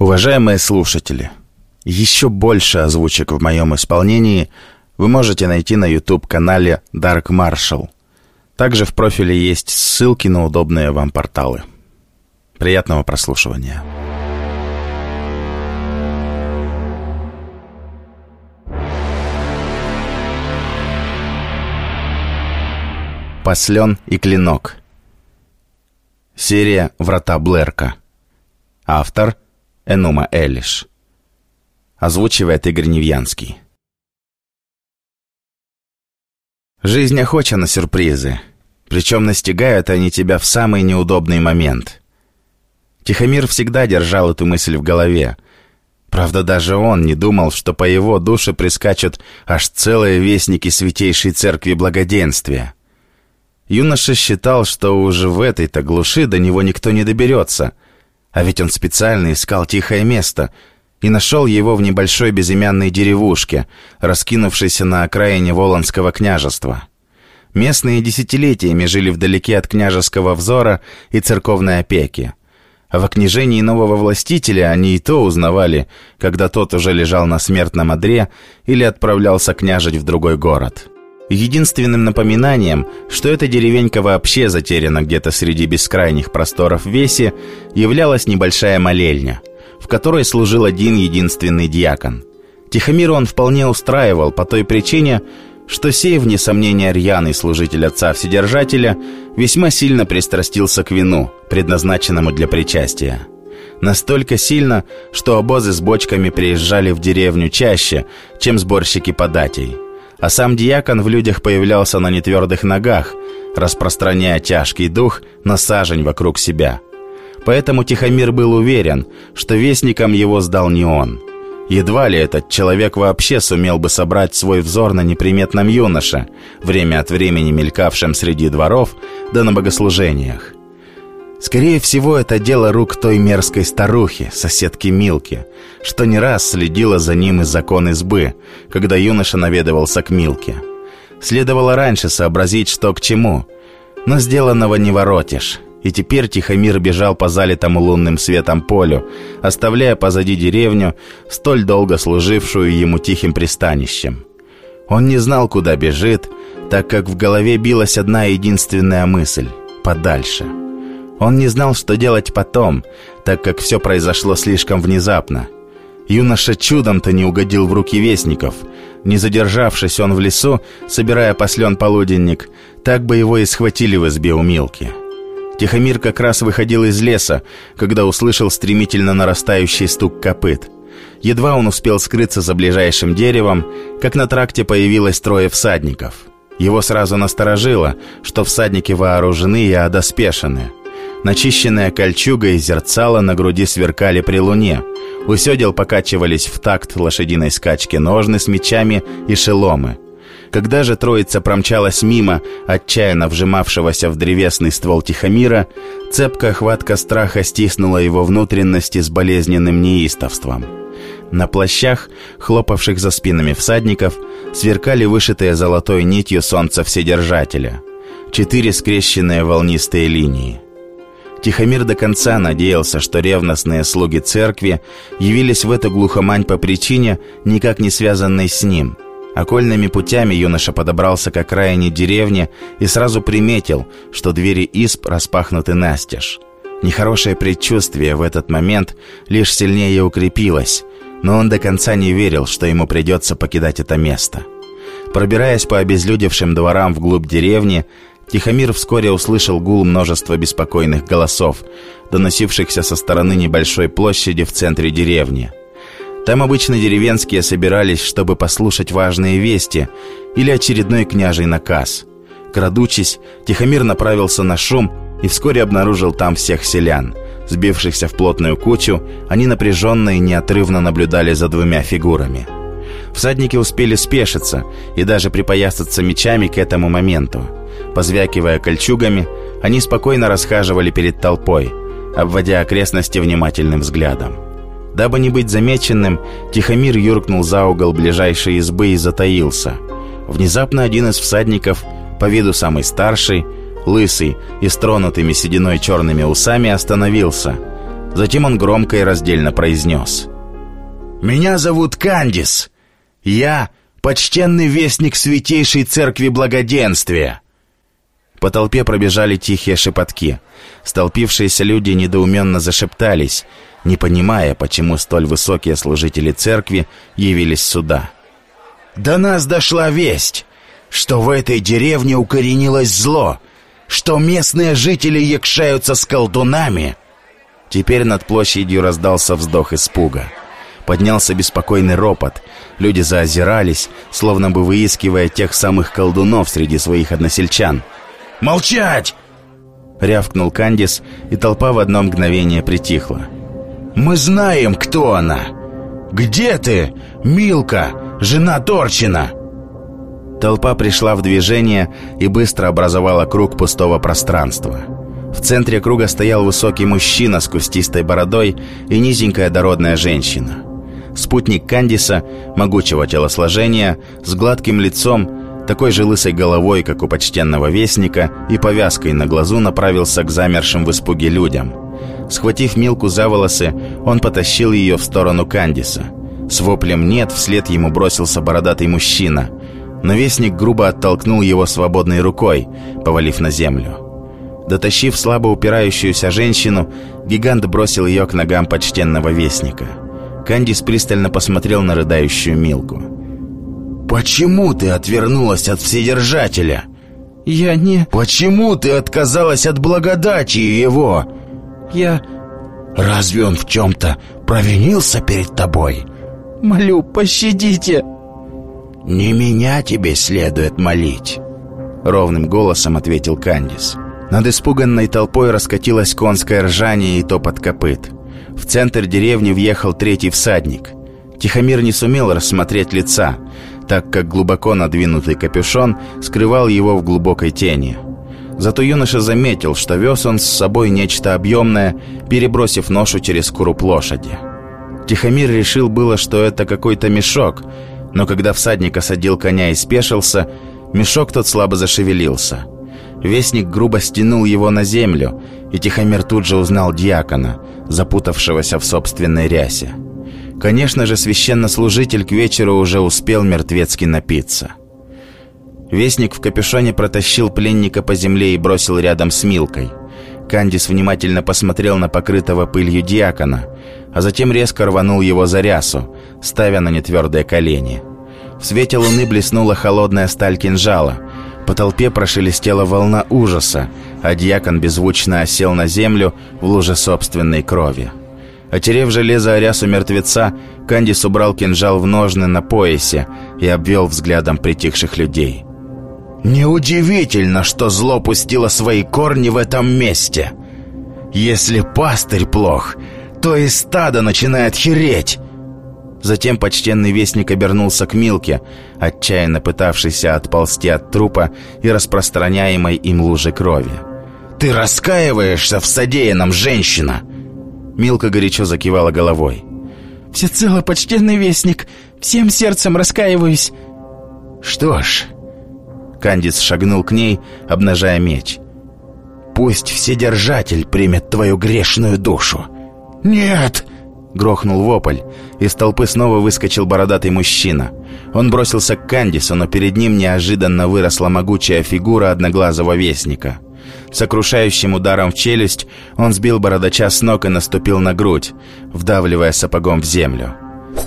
Уважаемые слушатели, еще больше озвучек в моем исполнении вы можете найти на YouTube-канале Dark Marshall. Также в профиле есть ссылки на удобные вам порталы. Приятного прослушивания. Послен и клинок. Серия «Врата Блэрка». Автор – Энума Элиш. Озвучивает Игорь Невьянский. Жизнь охоча на сюрпризы. Причем настигают они тебя в самый неудобный момент. Тихомир всегда держал эту мысль в голове. Правда, даже он не думал, что по его душе прискачут аж целые вестники Святейшей Церкви Благоденствия. Юноша считал, что уже в этой-то глуши до него никто не доберется — а ведь он специально искал тихое место и нашел его в небольшой безымянной деревушке, раскинувшейся на окраине Волонского княжества. Местные десятилетиями жили вдалеке от княжеского взора и церковной опеки. А в окнижении нового властителя они и то узнавали, когда тот уже лежал на смертном одре или отправлялся княжить в другой город. Единственным напоминанием, что эта деревенька вообще затеряна где-то среди бескрайних просторов Веси, являлась небольшая молельня, в которой служил один единственный диакон. Тихомир он вполне устраивал по той причине, что сей, вне сомнения, рьяный служитель отца Вседержателя весьма сильно пристрастился к вину, предназначенному для причастия. Настолько сильно, что обозы с бочками приезжали в деревню чаще, чем сборщики податей – а сам диакон в людях появлялся на нетвердых ногах, распространяя тяжкий дух на сажень вокруг себя. Поэтому Тихомир был уверен, что вестником его сдал не он. Едва ли этот человек вообще сумел бы собрать свой взор на неприметном юноше, время от времени мелькавшем среди дворов да на богослужениях. Скорее всего, это дело рук той мерзкой старухи, соседки Милки, что не раз следила за ним из закон избы, когда юноша наведывался к Милке. Следовало раньше сообразить, что к чему, но сделанного не воротишь. И теперь Тихомир бежал по залитому лунным светом полю, оставляя позади деревню, столь долго служившую ему тихим пристанищем. Он не знал, куда бежит, так как в голове билась одна единственная мысль — подальше — он не знал, что делать потом, так как все произошло слишком внезапно. Юноша чудом-то не угодил в руки вестников. Не задержавшись он в лесу, собирая послен полуденник, так бы его и схватили в избе у Милки. Тихомир как раз выходил из леса, когда услышал стремительно нарастающий стук копыт. Едва он успел скрыться за ближайшим деревом, как на тракте появилось трое всадников. Его сразу насторожило, что всадники вооружены и одоспешены – Начищенная кольчуга и зерцало на груди сверкали при луне. У седел покачивались в такт лошадиной скачки ножны с мечами и шеломы. Когда же троица промчалась мимо, отчаянно вжимавшегося в древесный ствол Тихомира, цепкая хватка страха стиснула его внутренности с болезненным неистовством. На плащах, хлопавших за спинами всадников, сверкали вышитые золотой нитью солнца Вседержателя. Четыре скрещенные волнистые линии. Тихомир до конца надеялся, что ревностные слуги церкви явились в эту глухомань по причине, никак не связанной с ним. Окольными путями юноша подобрался к окраине деревни и сразу приметил, что двери исп распахнуты настежь. Нехорошее предчувствие в этот момент лишь сильнее укрепилось, но он до конца не верил, что ему придется покидать это место. Пробираясь по обезлюдевшим дворам вглубь деревни, Тихомир вскоре услышал гул множества беспокойных голосов, доносившихся со стороны небольшой площади в центре деревни. Там обычно деревенские собирались, чтобы послушать важные вести или очередной княжий наказ. Крадучись, Тихомир направился на шум и вскоре обнаружил там всех селян. Сбившихся в плотную кучу, они напряженно и неотрывно наблюдали за двумя фигурами. Всадники успели спешиться и даже припоясаться мечами к этому моменту. Позвякивая кольчугами, они спокойно расхаживали перед толпой, обводя окрестности внимательным взглядом. Дабы не быть замеченным, Тихомир юркнул за угол ближайшей избы и затаился. Внезапно один из всадников, по виду самый старший, лысый и с тронутыми сединой черными усами, остановился. Затем он громко и раздельно произнес. «Меня зовут Кандис. Я почтенный вестник Святейшей Церкви Благоденствия». По толпе пробежали тихие шепотки. Столпившиеся люди недоуменно зашептались, не понимая, почему столь высокие служители церкви явились сюда. «До нас дошла весть, что в этой деревне укоренилось зло, что местные жители якшаются с колдунами». Теперь над площадью раздался вздох испуга. Поднялся беспокойный ропот. Люди заозирались, словно бы выискивая тех самых колдунов среди своих односельчан. «Молчать!» Рявкнул Кандис, и толпа в одно мгновение притихла. «Мы знаем, кто она! Где ты, Милка, жена Торчина?» Толпа пришла в движение и быстро образовала круг пустого пространства. В центре круга стоял высокий мужчина с кустистой бородой и низенькая дородная женщина. Спутник Кандиса, могучего телосложения, с гладким лицом, такой же лысой головой, как у почтенного вестника, и повязкой на глазу направился к замершим в испуге людям. Схватив Милку за волосы, он потащил ее в сторону Кандиса. С воплем «нет» вслед ему бросился бородатый мужчина. Но вестник грубо оттолкнул его свободной рукой, повалив на землю. Дотащив слабо упирающуюся женщину, гигант бросил ее к ногам почтенного вестника. Кандис пристально посмотрел на рыдающую Милку. «Почему ты отвернулась от Вседержателя?» «Я не...» «Почему ты отказалась от благодати его?» «Я...» «Разве он в чем-то провинился перед тобой?» «Молю, пощадите!» «Не меня тебе следует молить», — ровным голосом ответил Кандис. Над испуганной толпой раскатилось конское ржание и топот копыт. В центр деревни въехал третий всадник. Тихомир не сумел рассмотреть лица, так как глубоко надвинутый капюшон скрывал его в глубокой тени. Зато юноша заметил, что вез он с собой нечто объемное, перебросив ношу через куруп лошади. Тихомир решил было, что это какой-то мешок, но когда всадник осадил коня и спешился, мешок тот слабо зашевелился – Вестник грубо стянул его на землю, и Тихомир тут же узнал дьякона, запутавшегося в собственной рясе. Конечно же, священнослужитель к вечеру уже успел мертвецки напиться. Вестник в капюшоне протащил пленника по земле и бросил рядом с Милкой. Кандис внимательно посмотрел на покрытого пылью диакона, а затем резко рванул его за рясу, ставя на нетвердые колени. В свете луны блеснула холодная сталь кинжала — по толпе прошелестела волна ужаса, а дьякон беззвучно осел на землю в луже собственной крови. Отерев железо о мертвеца, Кандис убрал кинжал в ножны на поясе и обвел взглядом притихших людей. «Неудивительно, что зло пустило свои корни в этом месте. Если пастырь плох, то и стадо начинает хереть. Затем почтенный вестник обернулся к Милке, отчаянно пытавшийся отползти от трупа и распространяемой им лужи крови. «Ты раскаиваешься в содеянном, женщина!» Милка горячо закивала головой. «Всецело, почтенный вестник, всем сердцем раскаиваюсь!» «Что ж...» Кандис шагнул к ней, обнажая меч. «Пусть Вседержатель примет твою грешную душу!» «Нет!» Грохнул вопль. Из толпы снова выскочил бородатый мужчина. Он бросился к Кандису, но перед ним неожиданно выросла могучая фигура одноглазого вестника. Сокрушающим ударом в челюсть он сбил бородача с ног и наступил на грудь, вдавливая сапогом в землю.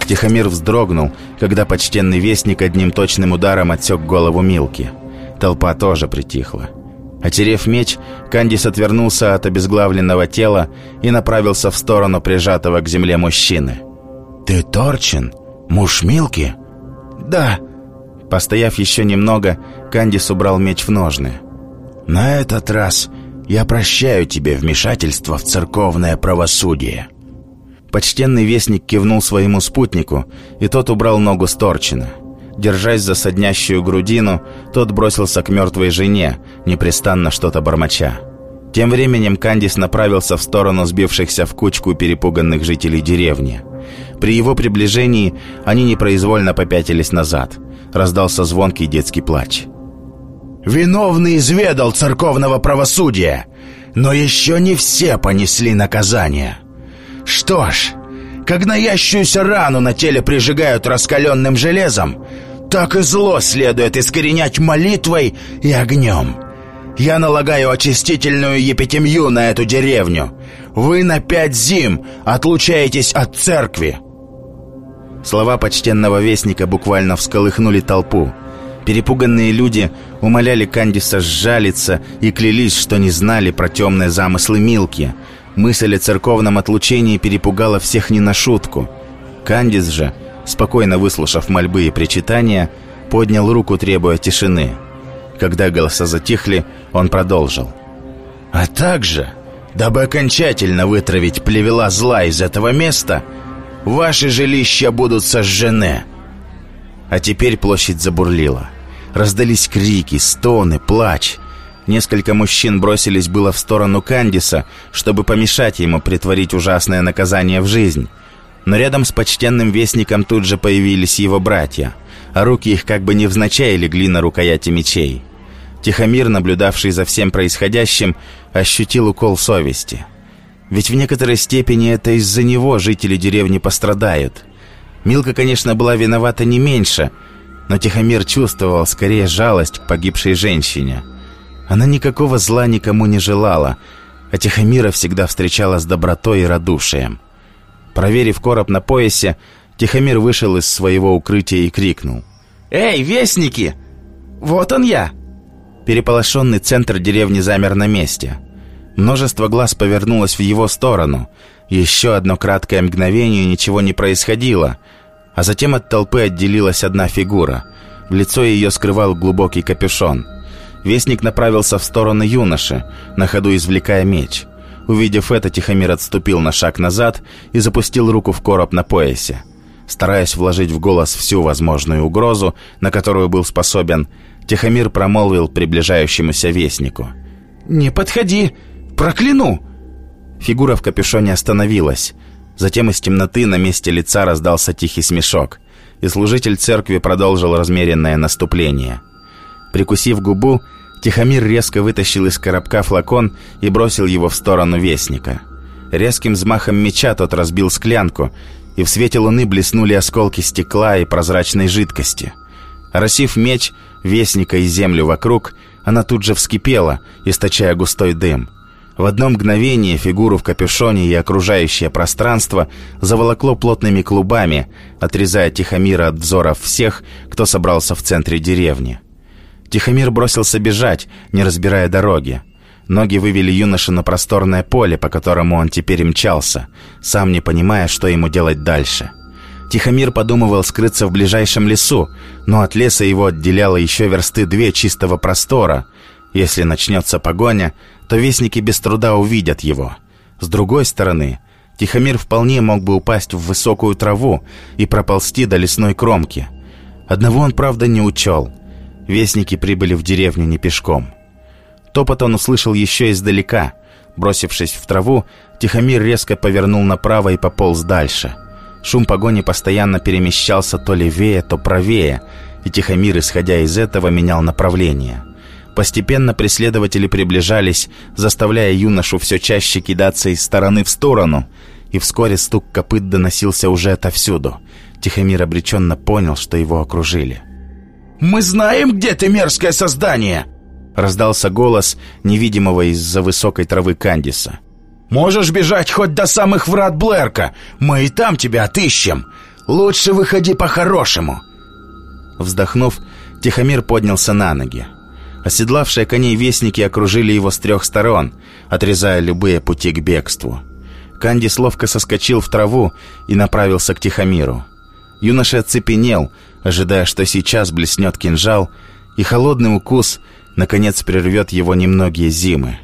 Тихомир вздрогнул, когда почтенный вестник одним точным ударом отсек голову Милки. Толпа тоже притихла. Отерев меч, Кандис отвернулся от обезглавленного тела и направился в сторону прижатого к земле мужчины. «Ты Торчин? Муж Милки?» «Да». Постояв еще немного, Кандис убрал меч в ножны. «На этот раз я прощаю тебе вмешательство в церковное правосудие». Почтенный вестник кивнул своему спутнику, и тот убрал ногу с Торчина. Держась за соднящую грудину, тот бросился к мертвой жене, непрестанно что-то бормоча. Тем временем Кандис направился в сторону сбившихся в кучку перепуганных жителей деревни. При его приближении они непроизвольно попятились назад. Раздался звонкий детский плач. «Виновный изведал церковного правосудия, но еще не все понесли наказание. Что ж, как наящуюся рану на теле прижигают раскаленным железом, так и зло следует искоренять молитвой и огнем. Я налагаю очистительную епитемью на эту деревню. Вы на пять зим отлучаетесь от церкви. Слова почтенного вестника буквально всколыхнули толпу. Перепуганные люди умоляли Кандиса сжалиться и клялись, что не знали про темные замыслы Милки. Мысль о церковном отлучении перепугала всех не на шутку. Кандис же, спокойно выслушав мольбы и причитания, поднял руку, требуя тишины. Когда голоса затихли, он продолжил. «А также, дабы окончательно вытравить плевела зла из этого места, ваши жилища будут сожжены». А теперь площадь забурлила. Раздались крики, стоны, плач. Несколько мужчин бросились было в сторону Кандиса, чтобы помешать ему притворить ужасное наказание в жизнь. Но рядом с почтенным вестником тут же появились его братья, а руки их как бы невзначай легли на рукояти мечей. Тихомир, наблюдавший за всем происходящим, ощутил укол совести. Ведь в некоторой степени это из-за него жители деревни пострадают. Милка, конечно, была виновата не меньше, но Тихомир чувствовал скорее жалость к погибшей женщине. Она никакого зла никому не желала, а Тихомира всегда встречала с добротой и радушием. Проверив короб на поясе, Тихомир вышел из своего укрытия и крикнул. «Эй, вестники! Вот он я!» Переполошенный центр деревни замер на месте. Множество глаз повернулось в его сторону. Еще одно краткое мгновение ничего не происходило, а затем от толпы отделилась одна фигура. Лицо ее скрывал глубокий капюшон. Вестник направился в сторону юноши, на ходу извлекая меч. Увидев это, Тихомир отступил на шаг назад и запустил руку в короб на поясе. Стараясь вложить в голос всю возможную угрозу, на которую был способен, Тихомир промолвил приближающемуся вестнику. «Не подходи! Прокляну!» Фигура в капюшоне остановилась. Затем из темноты на месте лица раздался тихий смешок, и служитель церкви продолжил размеренное наступление. Прикусив губу, Тихомир резко вытащил из коробка флакон и бросил его в сторону вестника. Резким взмахом меча тот разбил склянку, и в свете луны блеснули осколки стекла и прозрачной жидкости. Росив меч, вестника и землю вокруг, она тут же вскипела, источая густой дым. В одно мгновение фигуру в капюшоне и окружающее пространство заволокло плотными клубами, отрезая Тихомира от взоров всех, кто собрался в центре деревни. Тихомир бросился бежать, не разбирая дороги. Ноги вывели юношу на просторное поле, по которому он теперь мчался, сам не понимая, что ему делать дальше. Тихомир подумывал скрыться в ближайшем лесу, но от леса его отделяло еще версты две чистого простора. Если начнется погоня, то вестники без труда увидят его. С другой стороны, Тихомир вполне мог бы упасть в высокую траву и проползти до лесной кромки. Одного он, правда, не учел. Вестники прибыли в деревню не пешком. Топот он услышал еще издалека. Бросившись в траву, Тихомир резко повернул направо и пополз дальше – Шум погони постоянно перемещался то левее, то правее, и Тихомир, исходя из этого, менял направление. Постепенно преследователи приближались, заставляя юношу все чаще кидаться из стороны в сторону, и вскоре стук копыт доносился уже отовсюду. Тихомир обреченно понял, что его окружили. «Мы знаем, где ты, мерзкое создание!» Раздался голос невидимого из-за высокой травы Кандиса. Можешь бежать хоть до самых врат Блэрка. Мы и там тебя отыщем. Лучше выходи по-хорошему». Вздохнув, Тихомир поднялся на ноги. Оседлавшие коней вестники окружили его с трех сторон, отрезая любые пути к бегству. Кандис ловко соскочил в траву и направился к Тихомиру. Юноша оцепенел, ожидая, что сейчас блеснет кинжал, и холодный укус, наконец, прервет его немногие зимы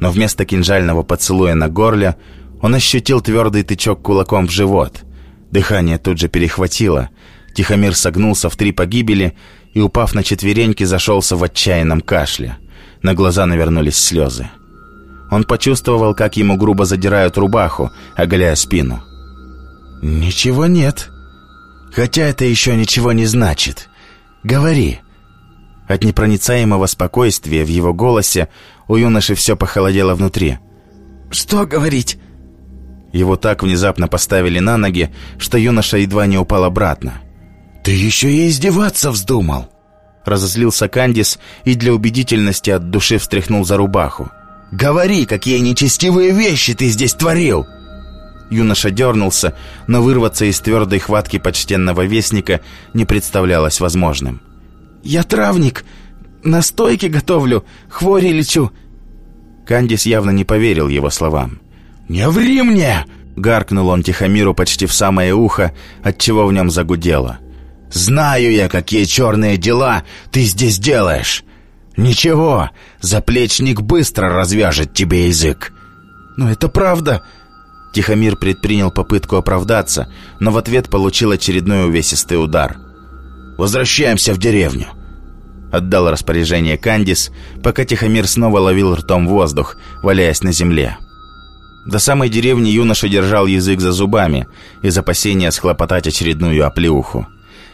но вместо кинжального поцелуя на горле он ощутил твердый тычок кулаком в живот. Дыхание тут же перехватило. Тихомир согнулся в три погибели и, упав на четвереньки, зашелся в отчаянном кашле. На глаза навернулись слезы. Он почувствовал, как ему грубо задирают рубаху, оголяя спину. «Ничего нет. Хотя это еще ничего не значит. Говори». От непроницаемого спокойствия в его голосе у юноши все похолодело внутри. «Что говорить?» Его так внезапно поставили на ноги, что юноша едва не упал обратно. «Ты еще и издеваться вздумал!» Разозлился Кандис и для убедительности от души встряхнул за рубаху. «Говори, какие нечестивые вещи ты здесь творил!» Юноша дернулся, но вырваться из твердой хватки почтенного вестника не представлялось возможным. «Я травник, на стойке готовлю, хвори лечу». Кандис явно не поверил его словам. «Не ври мне!» Гаркнул он Тихомиру почти в самое ухо, отчего в нем загудело. «Знаю я, какие черные дела ты здесь делаешь. Ничего, заплечник быстро развяжет тебе язык». «Но это правда!» Тихомир предпринял попытку оправдаться, но в ответ получил очередной увесистый удар. «Возвращаемся в деревню!» Отдал распоряжение Кандис, пока Тихомир снова ловил ртом воздух, валяясь на земле. До самой деревни юноша держал язык за зубами из опасения схлопотать очередную оплеуху.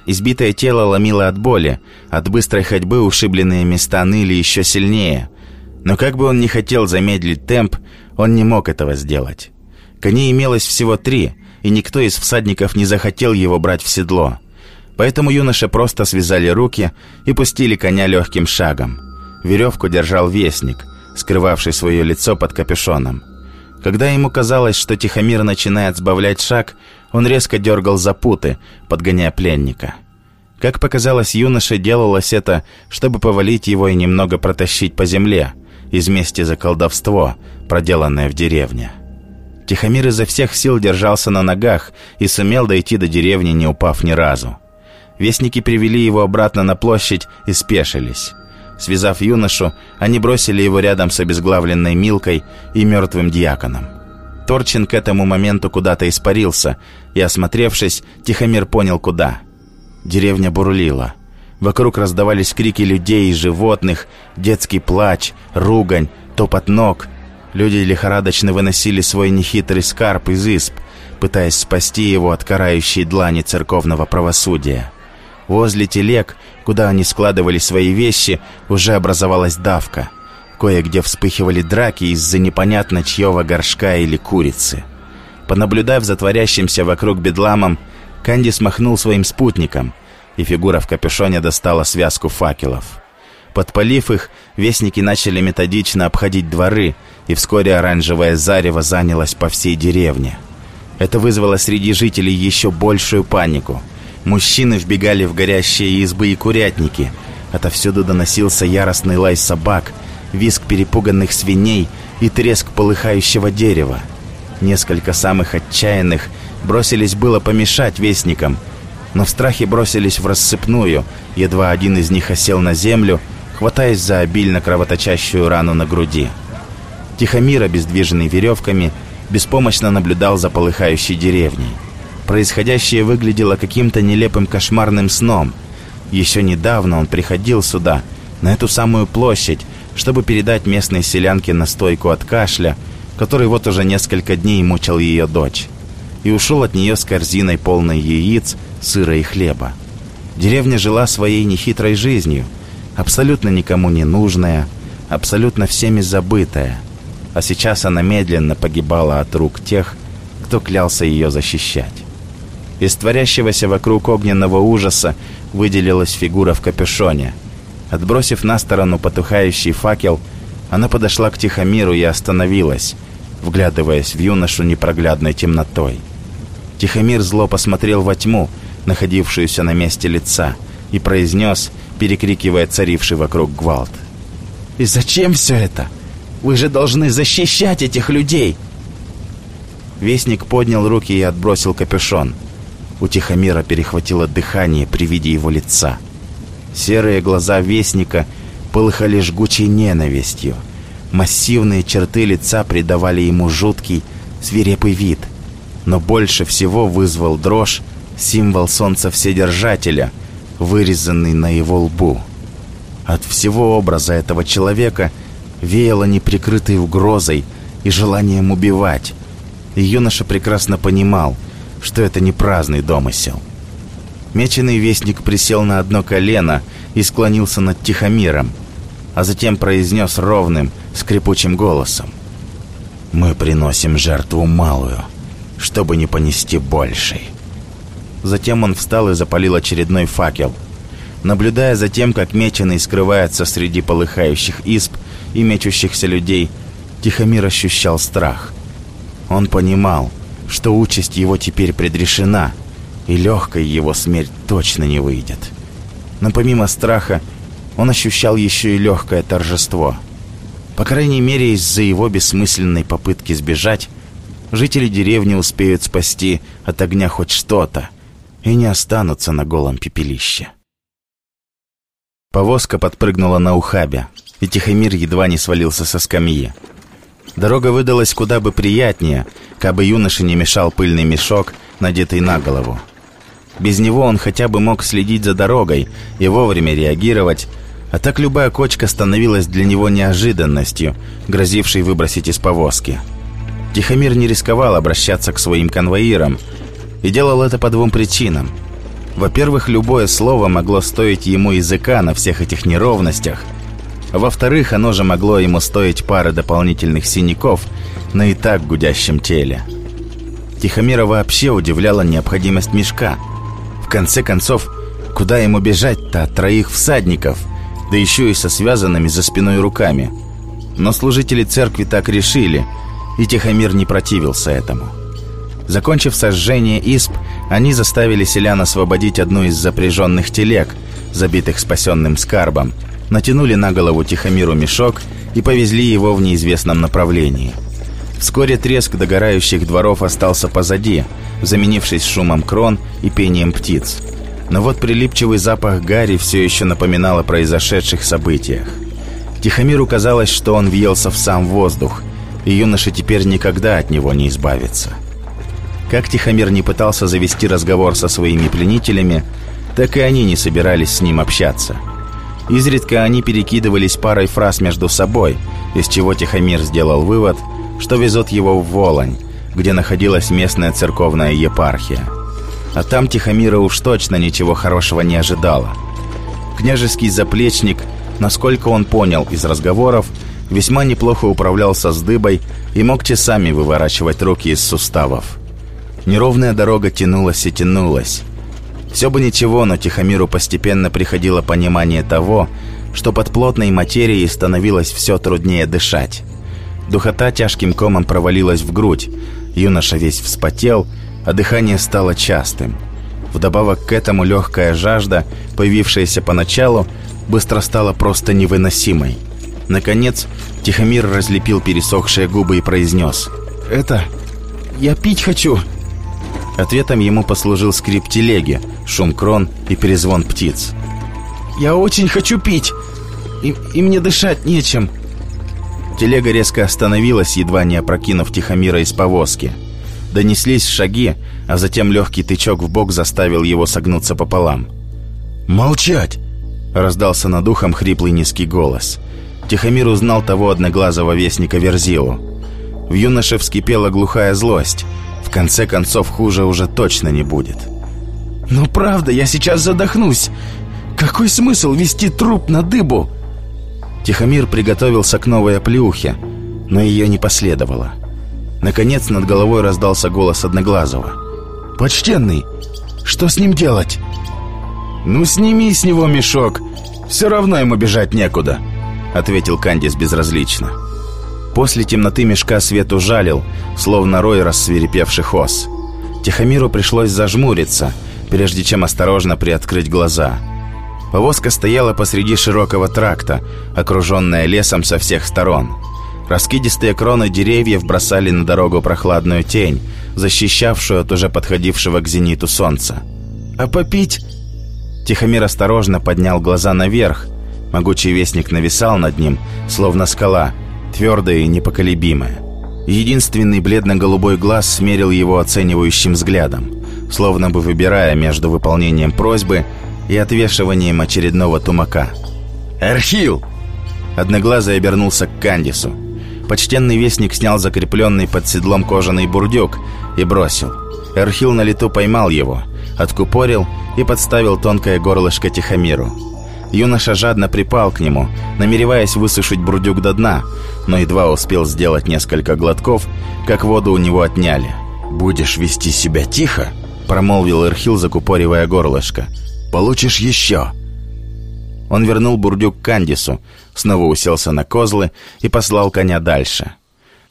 Избитое тело ломило от боли, от быстрой ходьбы ушибленные места ныли еще сильнее. Но как бы он ни хотел замедлить темп, он не мог этого сделать. Коней имелось всего три, и никто из всадников не захотел его брать в седло. Поэтому юноше просто связали руки и пустили коня легким шагом. Веревку держал вестник, скрывавший свое лицо под капюшоном. Когда ему казалось, что Тихомир начинает сбавлять шаг, он резко дергал за путы, подгоняя пленника. Как показалось юноше, делалось это, чтобы повалить его и немного протащить по земле, из мести за колдовство, проделанное в деревне. Тихомир изо всех сил держался на ногах и сумел дойти до деревни, не упав ни разу. Вестники привели его обратно на площадь и спешились. Связав юношу, они бросили его рядом с обезглавленной Милкой и мертвым дьяконом. Торчин к этому моменту куда-то испарился, и, осмотревшись, Тихомир понял, куда. Деревня бурлила. Вокруг раздавались крики людей и животных, детский плач, ругань, топот ног. Люди лихорадочно выносили свой нехитрый скарб из исп, пытаясь спасти его от карающей длани церковного правосудия. Возле телег, куда они складывали свои вещи, уже образовалась давка. Кое-где вспыхивали драки из-за непонятно чьего горшка или курицы. Понаблюдав за творящимся вокруг бедламом, Канди смахнул своим спутником, и фигура в капюшоне достала связку факелов. Подпалив их, вестники начали методично обходить дворы, и вскоре оранжевое зарево занялось по всей деревне. Это вызвало среди жителей еще большую панику – Мужчины вбегали в горящие избы и курятники. Отовсюду доносился яростный лай собак, визг перепуганных свиней и треск полыхающего дерева. Несколько самых отчаянных бросились было помешать вестникам, но в страхе бросились в рассыпную, едва один из них осел на землю, хватаясь за обильно кровоточащую рану на груди. Тихомир, обездвиженный веревками, беспомощно наблюдал за полыхающей деревней. Происходящее выглядело каким-то нелепым кошмарным сном. Еще недавно он приходил сюда, на эту самую площадь, чтобы передать местной селянке настойку от кашля, который вот уже несколько дней мучил ее дочь, и ушел от нее с корзиной полной яиц, сыра и хлеба. Деревня жила своей нехитрой жизнью, абсолютно никому не нужная, абсолютно всеми забытая, а сейчас она медленно погибала от рук тех, кто клялся ее защищать. Из творящегося вокруг огненного ужаса выделилась фигура в капюшоне. Отбросив на сторону потухающий факел, она подошла к Тихомиру и остановилась, вглядываясь в юношу непроглядной темнотой. Тихомир зло посмотрел во тьму, находившуюся на месте лица, и произнес, перекрикивая царивший вокруг гвалт. «И зачем все это? Вы же должны защищать этих людей!» Вестник поднял руки и отбросил капюшон – у Тихомира перехватило дыхание при виде его лица. Серые глаза Вестника полыхали жгучей ненавистью. Массивные черты лица придавали ему жуткий, свирепый вид. Но больше всего вызвал дрожь символ Солнца Вседержателя, вырезанный на его лбу. От всего образа этого человека веяло неприкрытой угрозой и желанием убивать. И юноша прекрасно понимал – что это не праздный домысел. Меченый вестник присел на одно колено и склонился над Тихомиром, а затем произнес ровным, скрипучим голосом. «Мы приносим жертву малую, чтобы не понести большей. Затем он встал и запалил очередной факел. Наблюдая за тем, как меченый скрывается среди полыхающих исп и мечущихся людей, Тихомир ощущал страх. Он понимал, что участь его теперь предрешена, и легкой его смерть точно не выйдет. Но помимо страха, он ощущал еще и легкое торжество. По крайней мере, из-за его бессмысленной попытки сбежать, жители деревни успеют спасти от огня хоть что-то и не останутся на голом пепелище. Повозка подпрыгнула на ухабе, и Тихомир едва не свалился со скамьи. Дорога выдалась куда бы приятнее, кабы юноше не мешал пыльный мешок, надетый на голову. Без него он хотя бы мог следить за дорогой и вовремя реагировать, а так любая кочка становилась для него неожиданностью, грозившей выбросить из повозки. Тихомир не рисковал обращаться к своим конвоирам и делал это по двум причинам. Во-первых, любое слово могло стоить ему языка на всех этих неровностях. во-вторых, оно же могло ему стоить пары дополнительных синяков на и так гудящем теле. Тихомира вообще удивляла необходимость мешка. В конце концов, куда ему бежать-то от троих всадников – да еще и со связанными за спиной руками. Но служители церкви так решили, и Тихомир не противился этому. Закончив сожжение исп, они заставили селян освободить одну из запряженных телег, забитых спасенным скарбом, натянули на голову Тихомиру мешок и повезли его в неизвестном направлении. Вскоре треск догорающих дворов остался позади, заменившись шумом крон и пением птиц. Но вот прилипчивый запах гари все еще напоминал о произошедших событиях. Тихомиру казалось, что он въелся в сам воздух, и юноша теперь никогда от него не избавится. Как Тихомир не пытался завести разговор со своими пленителями, так и они не собирались с ним общаться. Изредка они перекидывались парой фраз между собой, из чего Тихомир сделал вывод, что везут его в Волонь, где находилась местная церковная епархия – а там Тихомира уж точно ничего хорошего не ожидала. Княжеский заплечник, насколько он понял из разговоров, весьма неплохо управлялся с дыбой и мог часами выворачивать руки из суставов. Неровная дорога тянулась и тянулась. Все бы ничего, но Тихомиру постепенно приходило понимание того, что под плотной материей становилось все труднее дышать. Духота тяжким комом провалилась в грудь. Юноша весь вспотел а дыхание стало частым. Вдобавок к этому легкая жажда, появившаяся поначалу, быстро стала просто невыносимой. Наконец, Тихомир разлепил пересохшие губы и произнес «Это... я пить хочу!» Ответом ему послужил скрип телеги, шум крон и перезвон птиц. «Я очень хочу пить, и, и мне дышать нечем!» Телега резко остановилась, едва не опрокинув Тихомира из повозки – Донеслись шаги, а затем легкий тычок в бок заставил его согнуться пополам. «Молчать!» — раздался над ухом хриплый низкий голос. Тихомир узнал того одноглазого вестника Верзилу. В юноше вскипела глухая злость. В конце концов, хуже уже точно не будет. «Ну правда, я сейчас задохнусь! Какой смысл вести труп на дыбу?» Тихомир приготовился к новой оплеухе, но ее не последовало. Наконец над головой раздался голос Одноглазого. «Почтенный, что с ним делать?» «Ну, сними с него мешок. Все равно ему бежать некуда», — ответил Кандис безразлично. После темноты мешка свет ужалил, словно рой рассверепевших ос. Тихомиру пришлось зажмуриться, прежде чем осторожно приоткрыть глаза. Повозка стояла посреди широкого тракта, окруженная лесом со всех сторон. Раскидистые кроны деревьев бросали на дорогу прохладную тень, защищавшую от уже подходившего к зениту солнца. «А попить?» Тихомир осторожно поднял глаза наверх. Могучий вестник нависал над ним, словно скала, твердая и непоколебимая. Единственный бледно-голубой глаз смерил его оценивающим взглядом, словно бы выбирая между выполнением просьбы и отвешиванием очередного тумака. «Эрхил!» Одноглазый обернулся к Кандису. Почтенный вестник снял закрепленный под седлом кожаный бурдюк и бросил. Эрхил на лету поймал его, откупорил и подставил тонкое горлышко Тихомиру. Юноша жадно припал к нему, намереваясь высушить бурдюк до дна, но едва успел сделать несколько глотков, как воду у него отняли. «Будешь вести себя тихо?» — промолвил Эрхил, закупоривая горлышко. «Получишь еще!» Он вернул бурдюк Кандису, снова уселся на козлы и послал коня дальше.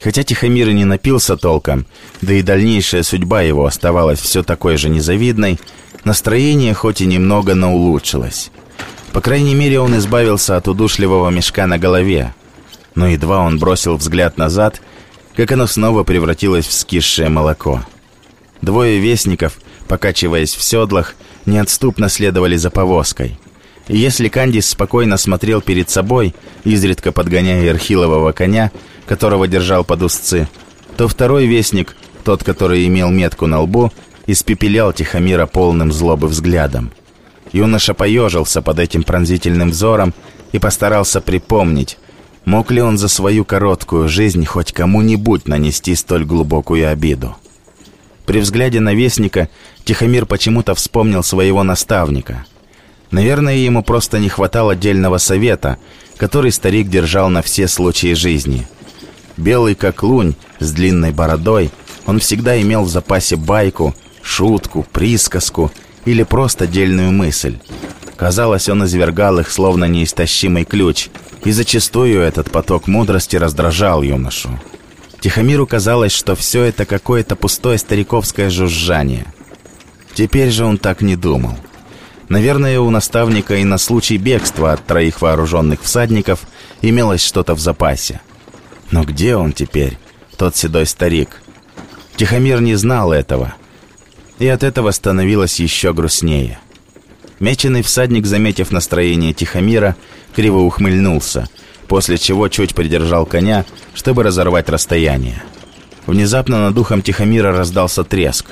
Хотя Тихомир и не напился толком, да и дальнейшая судьба его оставалась все такой же незавидной, настроение хоть и немного, но улучшилось. По крайней мере, он избавился от удушливого мешка на голове. Но едва он бросил взгляд назад, как оно снова превратилось в скисшее молоко. Двое вестников, покачиваясь в седлах, неотступно следовали за повозкой. И если Кандис спокойно смотрел перед собой, изредка подгоняя Эрхилового коня, которого держал под узцы, то второй вестник, тот, который имел метку на лбу, испепелял Тихомира полным злобы взглядом. Юноша поежился под этим пронзительным взором и постарался припомнить, мог ли он за свою короткую жизнь хоть кому-нибудь нанести столь глубокую обиду. При взгляде на Вестника Тихомир почему-то вспомнил своего наставника. Наверное, ему просто не хватало отдельного совета, который старик держал на все случаи жизни. Белый как лунь, с длинной бородой, он всегда имел в запасе байку, шутку, присказку или просто дельную мысль. Казалось, он извергал их, словно неистощимый ключ, и зачастую этот поток мудрости раздражал юношу. Тихомиру казалось, что все это какое-то пустое стариковское жужжание. Теперь же он так не думал. Наверное, у наставника и на случай бегства от троих вооруженных всадников имелось что-то в запасе. Но где он теперь, тот седой старик? Тихомир не знал этого. И от этого становилось еще грустнее. Меченый всадник, заметив настроение Тихомира, криво ухмыльнулся, после чего чуть придержал коня, чтобы разорвать расстояние. Внезапно над духом Тихомира раздался треск.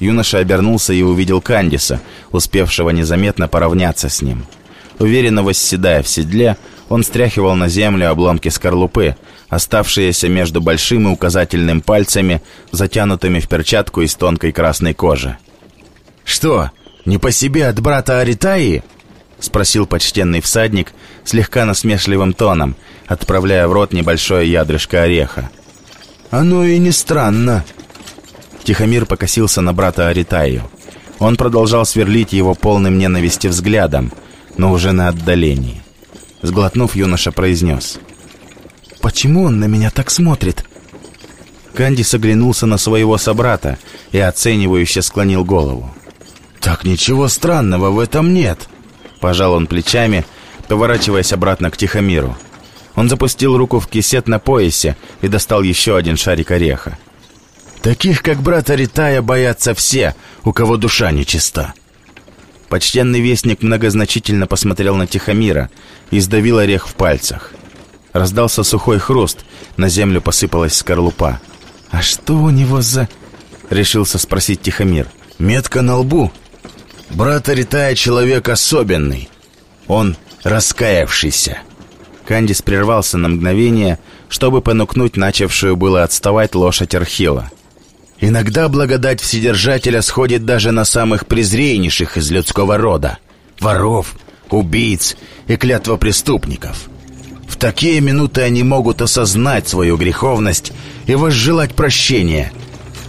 Юноша обернулся и увидел Кандиса, успевшего незаметно поравняться с ним. Уверенно восседая в седле, он стряхивал на землю обломки скорлупы, оставшиеся между большим и указательным пальцами, затянутыми в перчатку из тонкой красной кожи. «Что, не по себе от брата Аритаи?» — спросил почтенный всадник слегка насмешливым тоном, отправляя в рот небольшое ядрышко ореха. «Оно и не странно», Тихомир покосился на брата Аритаю. Он продолжал сверлить его полным ненависти взглядом, но уже на отдалении. Сглотнув, юноша произнес. «Почему он на меня так смотрит?» Кандис оглянулся на своего собрата и оценивающе склонил голову. «Так ничего странного в этом нет», — пожал он плечами, поворачиваясь обратно к Тихомиру. Он запустил руку в кисет на поясе и достал еще один шарик ореха. Таких, как брат Аритая, боятся все, у кого душа нечиста. Почтенный вестник многозначительно посмотрел на Тихомира и сдавил орех в пальцах. Раздался сухой хруст, на землю посыпалась скорлупа. «А что у него за...» — решился спросить Тихомир. «Метка на лбу. Брат Аритая человек особенный. Он раскаявшийся». Кандис прервался на мгновение, чтобы понукнуть начавшую было отставать лошадь Архила. Иногда благодать Вседержателя сходит даже на самых презреннейших из людского рода. Воров, убийц и клятвопреступников. В такие минуты они могут осознать свою греховность и возжелать прощения.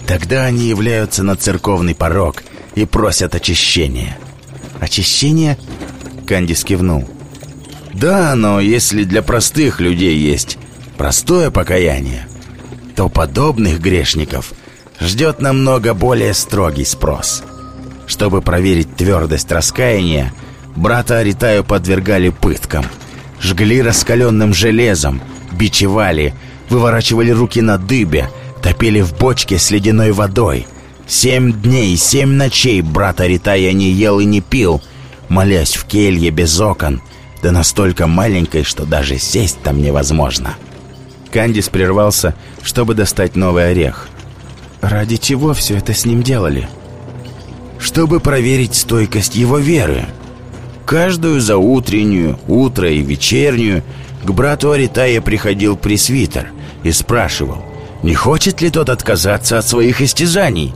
Тогда они являются на церковный порог и просят очищения. «Очищение?» Кандис кивнул. «Да, но если для простых людей есть простое покаяние, то подобных грешников – ждет намного более строгий спрос. Чтобы проверить твердость раскаяния, брата Аритаю подвергали пыткам. Жгли раскаленным железом, бичевали, выворачивали руки на дыбе, топили в бочке с ледяной водой. Семь дней, семь ночей брат Аритая не ел и не пил, молясь в келье без окон, да настолько маленькой, что даже сесть там невозможно. Кандис прервался, чтобы достать новый орех. Ради чего все это с ним делали? Чтобы проверить стойкость его веры. Каждую заутреннюю, утро и вечернюю к брату Аритая приходил пресвитер и спрашивал, не хочет ли тот отказаться от своих истязаний.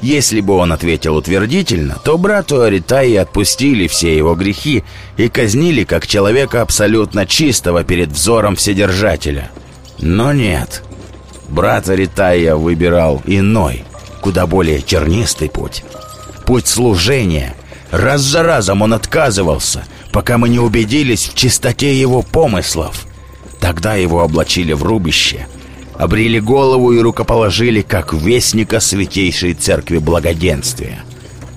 Если бы он ответил утвердительно, то брату Аритаи отпустили все его грехи и казнили как человека абсолютно чистого перед взором Вседержателя. Но нет, брат Аритая выбирал иной, куда более чернистый путь. Путь служения. Раз за разом он отказывался, пока мы не убедились в чистоте его помыслов. Тогда его облачили в рубище, обрели голову и рукоположили, как вестника Святейшей Церкви Благоденствия.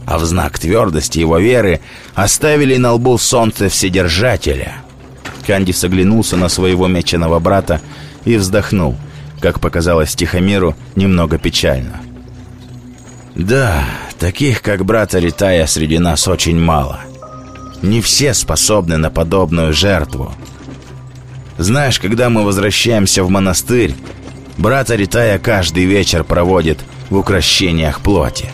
А в знак твердости его веры оставили на лбу солнце Вседержателя. Кандис оглянулся на своего меченого брата и вздохнул, как показалось Тихомиру, немного печально. «Да, таких, как брат Аритая, среди нас очень мало. Не все способны на подобную жертву. Знаешь, когда мы возвращаемся в монастырь, брат Аритая каждый вечер проводит в укращениях плоти.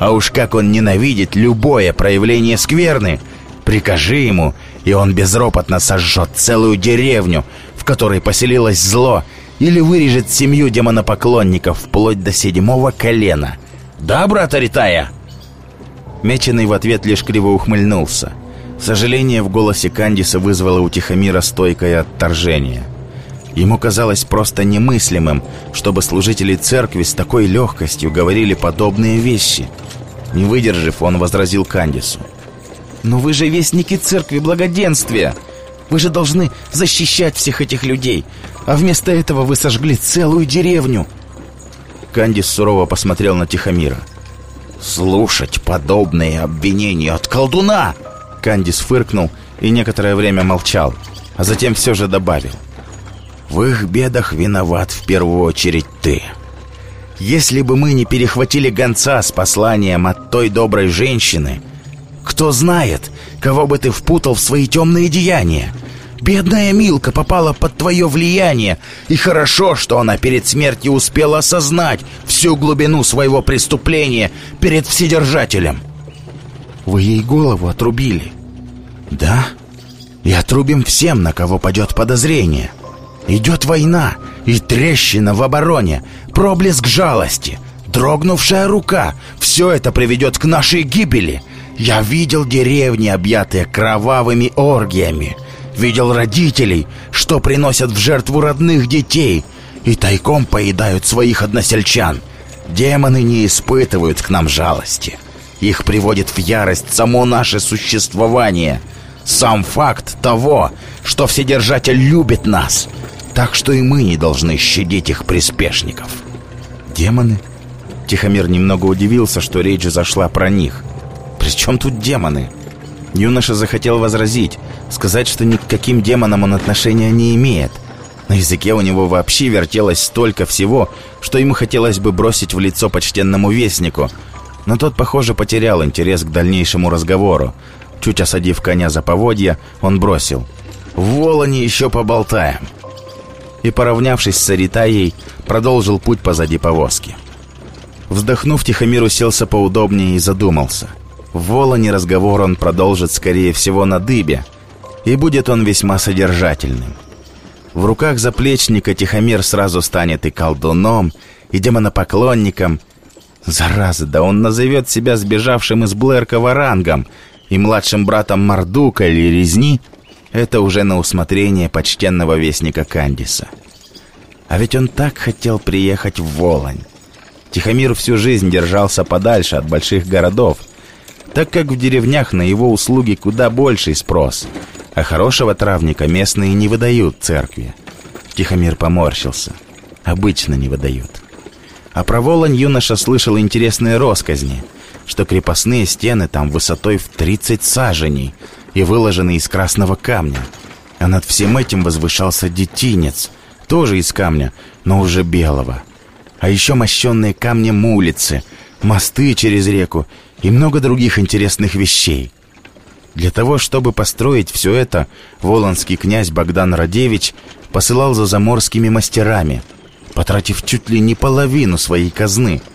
А уж как он ненавидит любое проявление скверны, прикажи ему, и он безропотно сожжет целую деревню, в которой поселилось зло, или вырежет семью демонопоклонников вплоть до седьмого колена. Да, брат Аритая?» Меченый в ответ лишь криво ухмыльнулся. Сожаление в голосе Кандиса вызвало у Тихомира стойкое отторжение. Ему казалось просто немыслимым, чтобы служители церкви с такой легкостью говорили подобные вещи. Не выдержав, он возразил Кандису. «Но вы же вестники церкви благоденствия! Вы же должны защищать всех этих людей, а вместо этого вы сожгли целую деревню!» Кандис сурово посмотрел на Тихомира. «Слушать подобные обвинения от колдуна!» Кандис фыркнул и некоторое время молчал, а затем все же добавил. «В их бедах виноват в первую очередь ты. Если бы мы не перехватили гонца с посланием от той доброй женщины, кто знает, кого бы ты впутал в свои темные деяния. Бедная Милка попала под твое влияние, и хорошо, что она перед смертью успела осознать всю глубину своего преступления перед Вседержателем». «Вы ей голову отрубили?» Да, и отрубим всем, на кого падет подозрение. Идет война, и трещина в обороне, проблеск жалости, дрогнувшая рука. Все это приведет к нашей гибели. Я видел деревни, объятые кровавыми оргиями. Видел родителей, что приносят в жертву родных детей и тайком поедают своих односельчан. Демоны не испытывают к нам жалости. Их приводит в ярость само наше существование — сам факт того, что Вседержатель любит нас, так что и мы не должны щадить их приспешников. Демоны? Тихомир немного удивился, что речь зашла про них. При чем тут демоны? Юноша захотел возразить, сказать, что ни к каким демонам он отношения не имеет. На языке у него вообще вертелось столько всего, что ему хотелось бы бросить в лицо почтенному вестнику. Но тот, похоже, потерял интерес к дальнейшему разговору, Чуть осадив коня за поводья, он бросил. «В Волоне еще поболтаем!» И, поравнявшись с Аритаей, продолжил путь позади повозки. Вздохнув, Тихомир уселся поудобнее и задумался. В Волоне разговор он продолжит, скорее всего, на дыбе, и будет он весьма содержательным. В руках заплечника Тихомир сразу станет и колдуном, и демонопоклонником. Зараза, да он назовет себя сбежавшим из Блэрка варангом, и младшим братом Мардука или Резни, это уже на усмотрение почтенного вестника Кандиса. А ведь он так хотел приехать в Волань. Тихомир всю жизнь держался подальше от больших городов, так как в деревнях на его услуги куда больший спрос, а хорошего травника местные не выдают церкви. Тихомир поморщился. Обычно не выдают. А про Волань юноша слышал интересные росказни – что крепостные стены там высотой в 30 саженей и выложены из красного камня. А над всем этим возвышался детинец, тоже из камня, но уже белого. А еще мощенные камнем улицы, мосты через реку и много других интересных вещей. Для того, чтобы построить все это, волонский князь Богдан Радевич посылал за заморскими мастерами, потратив чуть ли не половину своей казны –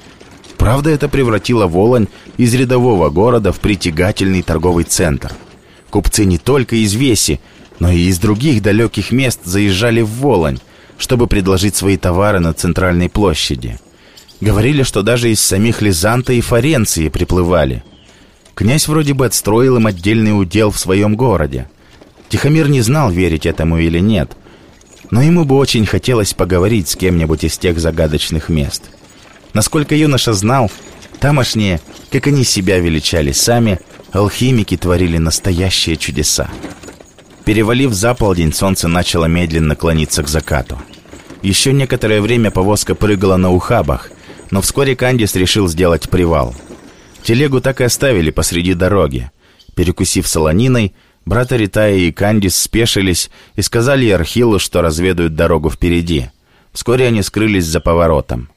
Правда, это превратило Волань из рядового города в притягательный торговый центр. Купцы не только из Веси, но и из других далеких мест заезжали в Волань, чтобы предложить свои товары на центральной площади. Говорили, что даже из самих Лизанта и Форенции приплывали. Князь вроде бы отстроил им отдельный удел в своем городе. Тихомир не знал, верить этому или нет, но ему бы очень хотелось поговорить с кем-нибудь из тех загадочных мест – Насколько юноша знал, тамошние, как они себя величали сами, алхимики творили настоящие чудеса. Перевалив за полдень, солнце начало медленно клониться к закату. Еще некоторое время повозка прыгала на ухабах, но вскоре Кандис решил сделать привал. Телегу так и оставили посреди дороги. Перекусив солониной, брат Ритая и Кандис спешились и сказали Архилу, что разведают дорогу впереди. Вскоре они скрылись за поворотом.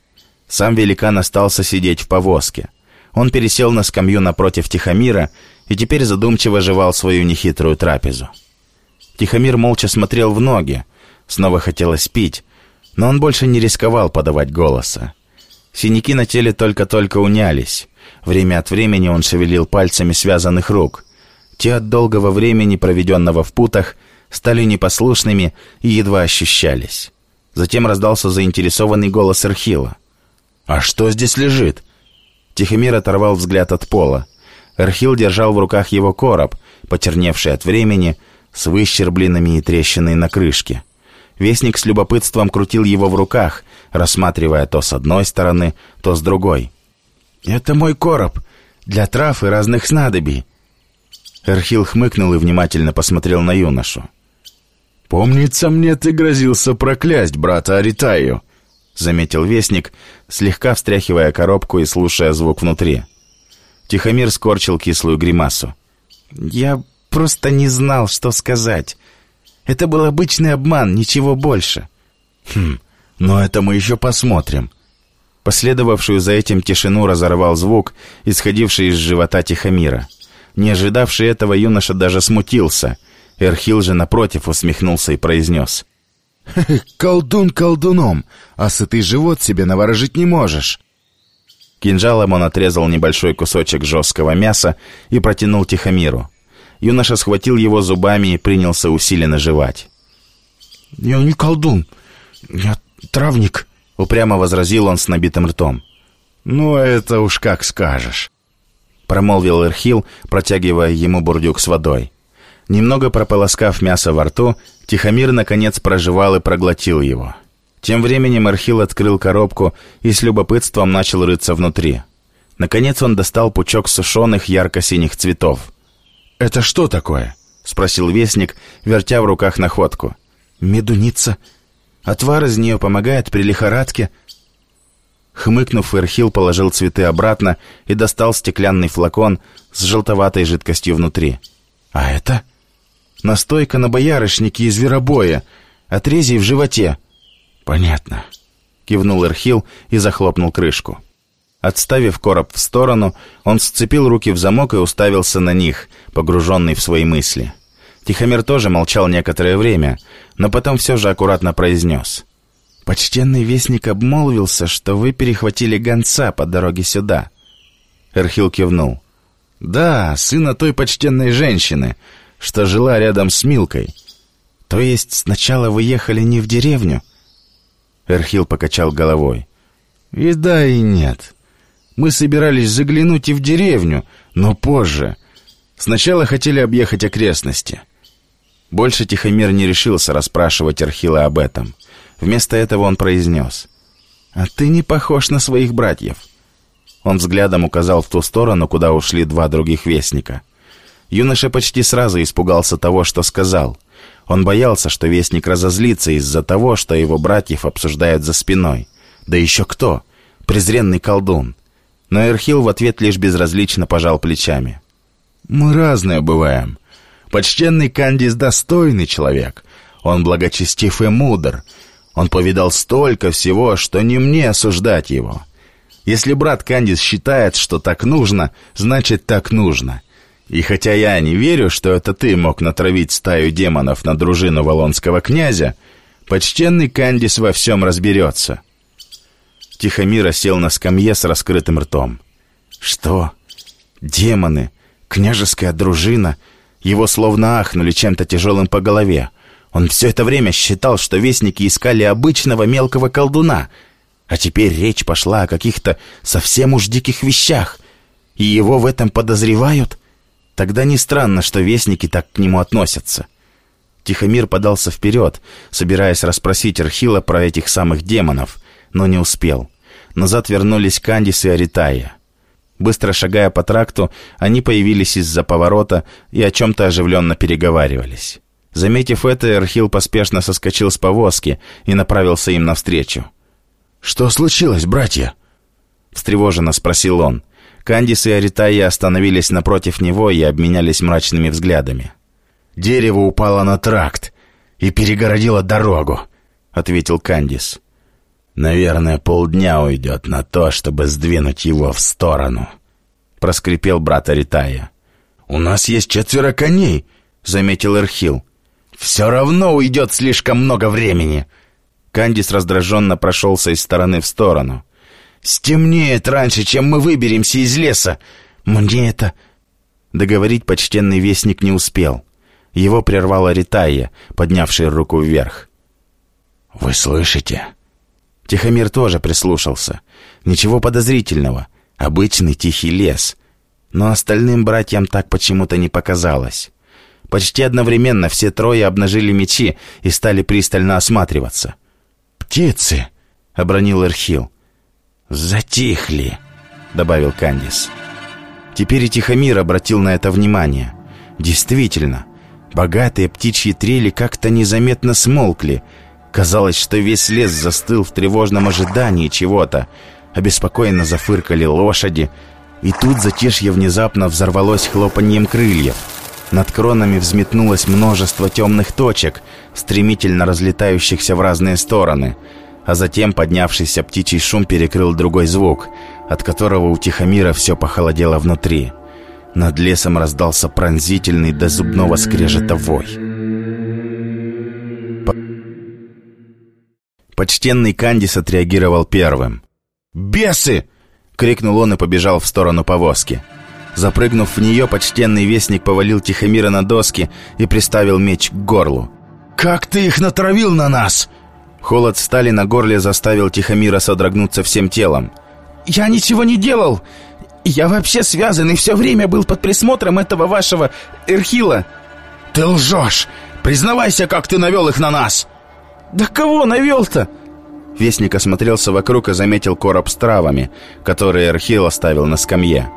Сам великан остался сидеть в повозке. Он пересел на скамью напротив Тихомира и теперь задумчиво жевал свою нехитрую трапезу. Тихомир молча смотрел в ноги. Снова хотелось пить, но он больше не рисковал подавать голоса. Синяки на теле только-только унялись. Время от времени он шевелил пальцами связанных рук. Те от долгого времени, проведенного в путах, стали непослушными и едва ощущались. Затем раздался заинтересованный голос Эрхила. «А что здесь лежит?» Тихомир оторвал взгляд от пола. Эрхил держал в руках его короб, почерневший от времени, с выщербленными и трещиной на крышке. Вестник с любопытством крутил его в руках, рассматривая то с одной стороны, то с другой. «Это мой короб для трав и разных снадобий». Эрхил хмыкнул и внимательно посмотрел на юношу. «Помнится мне, ты грозился проклясть брата Аритаю», — заметил Вестник, слегка встряхивая коробку и слушая звук внутри. Тихомир скорчил кислую гримасу. «Я просто не знал, что сказать. Это был обычный обман, ничего больше. Хм, но это мы еще посмотрим. Последовавшую за этим тишину разорвал звук, исходивший из живота Тихомира. Не ожидавший этого юноша даже смутился. Эрхил же, напротив, усмехнулся и произнес. «Колдун колдуном, а сытый живот себе наворожить не можешь». Кинжалом он отрезал небольшой кусочек жесткого мяса и протянул Тихомиру. Юноша схватил его зубами и принялся усиленно жевать. «Я не колдун, я травник», — упрямо возразил он с набитым ртом. «Ну, это уж как скажешь», — промолвил Эрхил, протягивая ему бурдюк с водой. Немного прополоскав мясо во рту, Тихомир, наконец, прожевал и проглотил его. Тем временем Эрхил открыл коробку и с любопытством начал рыться внутри. Наконец он достал пучок сушеных ярко-синих цветов. «Это что такое?» — спросил вестник, вертя в руках находку. «Медуница. Отвар из нее помогает при лихорадке». Хмыкнув, Эрхил положил цветы обратно и достал стеклянный флакон с желтоватой жидкостью внутри. «А это?» «Настойка на боярышнике из зверобоя, отрези в животе». «Понятно», — кивнул Эрхил и захлопнул крышку. Отставив короб в сторону, он сцепил руки в замок и уставился на них, погруженный в свои мысли. Тихомир тоже молчал некоторое время, но потом все же аккуратно произнес. «Почтенный вестник обмолвился, что вы перехватили гонца по дороге сюда». Эрхил кивнул. «Да, сына той почтенной женщины, что жила рядом с Милкой. То есть сначала вы ехали не в деревню?» Эрхил покачал головой. «И да, и нет. Мы собирались заглянуть и в деревню, но позже. Сначала хотели объехать окрестности. Больше Тихомир не решился расспрашивать Архила об этом. Вместо этого он произнес. «А ты не похож на своих братьев». Он взглядом указал в ту сторону, куда ушли два других вестника. Юноша почти сразу испугался того, что сказал. Он боялся, что вестник разозлится из-за того, что его братьев обсуждают за спиной. Да еще кто? Презренный колдун. Но Эрхил в ответ лишь безразлично пожал плечами. «Мы разные бываем. Почтенный Кандис достойный человек. Он благочестив и мудр. Он повидал столько всего, что не мне осуждать его. Если брат Кандис считает, что так нужно, значит так нужно. И хотя я не верю, что это ты мог натравить стаю демонов на дружину Волонского князя, почтенный Кандис во всем разберется». Тихомир сел на скамье с раскрытым ртом. «Что? Демоны? Княжеская дружина?» Его словно ахнули чем-то тяжелым по голове. Он все это время считал, что вестники искали обычного мелкого колдуна. А теперь речь пошла о каких-то совсем уж диких вещах. И его в этом подозревают? Тогда не странно, что вестники так к нему относятся. Тихомир подался вперед, собираясь расспросить Архила про этих самых демонов, но не успел. Назад вернулись Кандис и Аритая. Быстро шагая по тракту, они появились из-за поворота и о чем-то оживленно переговаривались. Заметив это, Эрхил поспешно соскочил с повозки и направился им навстречу. «Что случилось, братья?» Встревоженно спросил он. Кандис и Аритая остановились напротив него и обменялись мрачными взглядами. «Дерево упало на тракт и перегородило дорогу», — ответил Кандис. «Наверное, полдня уйдет на то, чтобы сдвинуть его в сторону», — проскрипел брат Аритая. «У нас есть четверо коней», — заметил Эрхил. «Все равно уйдет слишком много времени». Кандис раздраженно прошелся из стороны в сторону. «Стемнеет раньше, чем мы выберемся из леса. Мне это...» Договорить почтенный вестник не успел. Его прервала Ритая, поднявшая руку вверх. «Вы слышите?» Тихомир тоже прислушался. Ничего подозрительного. Обычный тихий лес. Но остальным братьям так почему-то не показалось. Почти одновременно все трое обнажили мечи и стали пристально осматриваться. «Птицы!» — обронил Эрхил. «Затихли!» — добавил Кандис. Теперь и Тихомир обратил на это внимание. Действительно, богатые птичьи трели как-то незаметно смолкли — Казалось, что весь лес застыл в тревожном ожидании чего-то. Обеспокоенно зафыркали лошади. И тут затишье внезапно взорвалось хлопаньем крыльев. Над кронами взметнулось множество темных точек, стремительно разлетающихся в разные стороны. А затем поднявшийся птичий шум перекрыл другой звук, от которого у Тихомира все похолодело внутри. Над лесом раздался пронзительный до зубного скрежета вой. Почтенный Кандис отреагировал первым. «Бесы!» — крикнул он и побежал в сторону повозки. Запрыгнув в нее, почтенный вестник повалил Тихомира на доски и приставил меч к горлу. «Как ты их натравил на нас?» Холод стали на горле заставил Тихомира содрогнуться всем телом. «Я ничего не делал! Я вообще связан и все время был под присмотром этого вашего Эрхила!» «Ты лжешь! Признавайся, как ты навел их на нас!» «Да кого навел-то?» Вестник осмотрелся вокруг и заметил короб с травами, которые Архил оставил на скамье.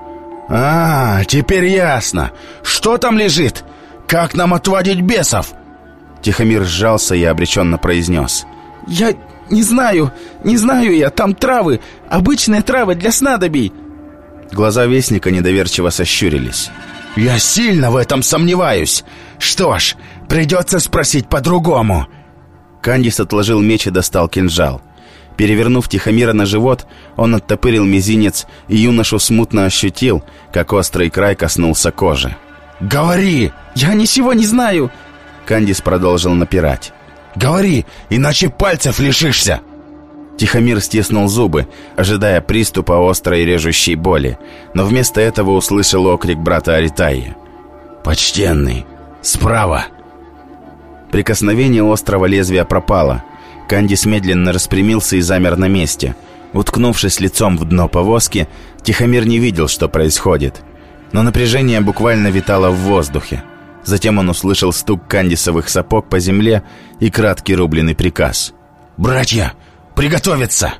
«А, теперь ясно. Что там лежит? Как нам отводить бесов?» Тихомир сжался и обреченно произнес. «Я не знаю, не знаю я. Там травы, обычные травы для снадобий». Глаза Вестника недоверчиво сощурились. «Я сильно в этом сомневаюсь. Что ж, придется спросить по-другому. Кандис отложил меч и достал кинжал. Перевернув Тихомира на живот, он оттопырил мизинец, и юношу смутно ощутил, как острый край коснулся кожи. «Говори!» «Я ничего не знаю!» Кандис продолжил напирать. «Говори, иначе пальцев лишишься!» Тихомир стиснул зубы, ожидая приступа острой режущей боли, но вместо этого услышал окрик брата Аритаи. «Почтенный! Справа!» Прикосновение острого лезвия пропало. Кандис медленно распрямился и замер на месте. Уткнувшись лицом в дно повозки, Тихомир не видел, что происходит. Но напряжение буквально витало в воздухе. Затем он услышал стук кандисовых сапог по земле и краткий рубленый приказ. «Братья, приготовиться!»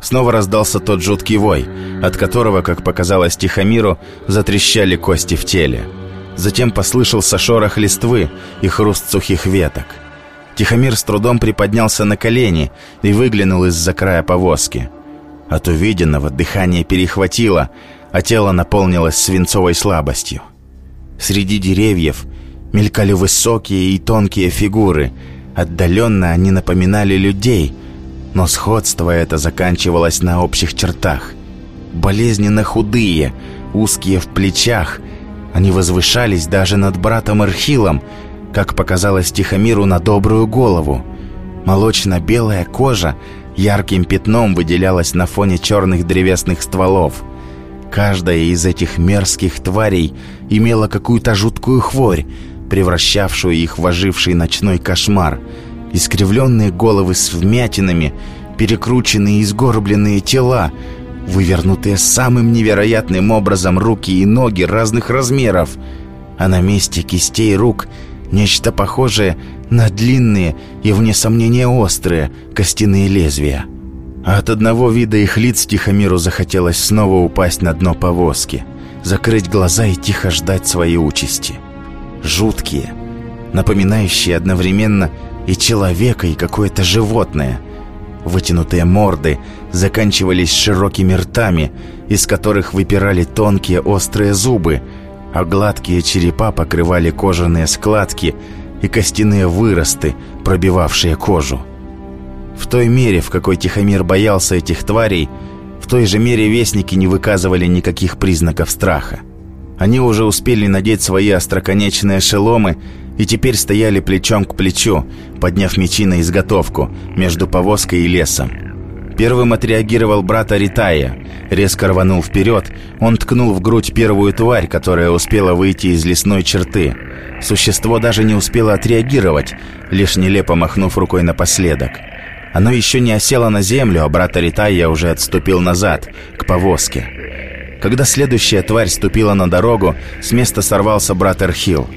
Снова раздался тот жуткий вой, от которого, как показалось Тихомиру, затрещали кости в теле. Затем послышался шорох листвы и хруст сухих веток. Тихомир с трудом приподнялся на колени и выглянул из-за края повозки. От увиденного дыхание перехватило, а тело наполнилось свинцовой слабостью. Среди деревьев мелькали высокие и тонкие фигуры. Отдаленно они напоминали людей, но сходство это заканчивалось на общих чертах. Болезненно худые, узкие в плечах – они возвышались даже над братом Архилом, как показалось Тихомиру на добрую голову. Молочно-белая кожа ярким пятном выделялась на фоне черных древесных стволов. Каждая из этих мерзких тварей имела какую-то жуткую хворь, превращавшую их в оживший ночной кошмар. Искривленные головы с вмятинами, перекрученные и сгорбленные тела — вывернутые самым невероятным образом руки и ноги разных размеров, а на месте кистей рук нечто похожее на длинные и, вне сомнения, острые костяные лезвия. А от одного вида их лиц Тихомиру захотелось снова упасть на дно повозки, закрыть глаза и тихо ждать своей участи. Жуткие, напоминающие одновременно и человека, и какое-то животное. Вытянутые морды заканчивались широкими ртами, из которых выпирали тонкие острые зубы, а гладкие черепа покрывали кожаные складки и костяные выросты, пробивавшие кожу. В той мере, в какой Тихомир боялся этих тварей, в той же мере вестники не выказывали никаких признаков страха. Они уже успели надеть свои остроконечные шеломы и теперь стояли плечом к плечу, подняв мечи на изготовку между повозкой и лесом. Первым отреагировал брат Аритая. Резко рванул вперед, он ткнул в грудь первую тварь, которая успела выйти из лесной черты. Существо даже не успело отреагировать, лишь нелепо махнув рукой напоследок. Оно еще не осело на землю, а брат Аритая уже отступил назад, к повозке. Когда следующая тварь ступила на дорогу, с места сорвался брат Эрхил.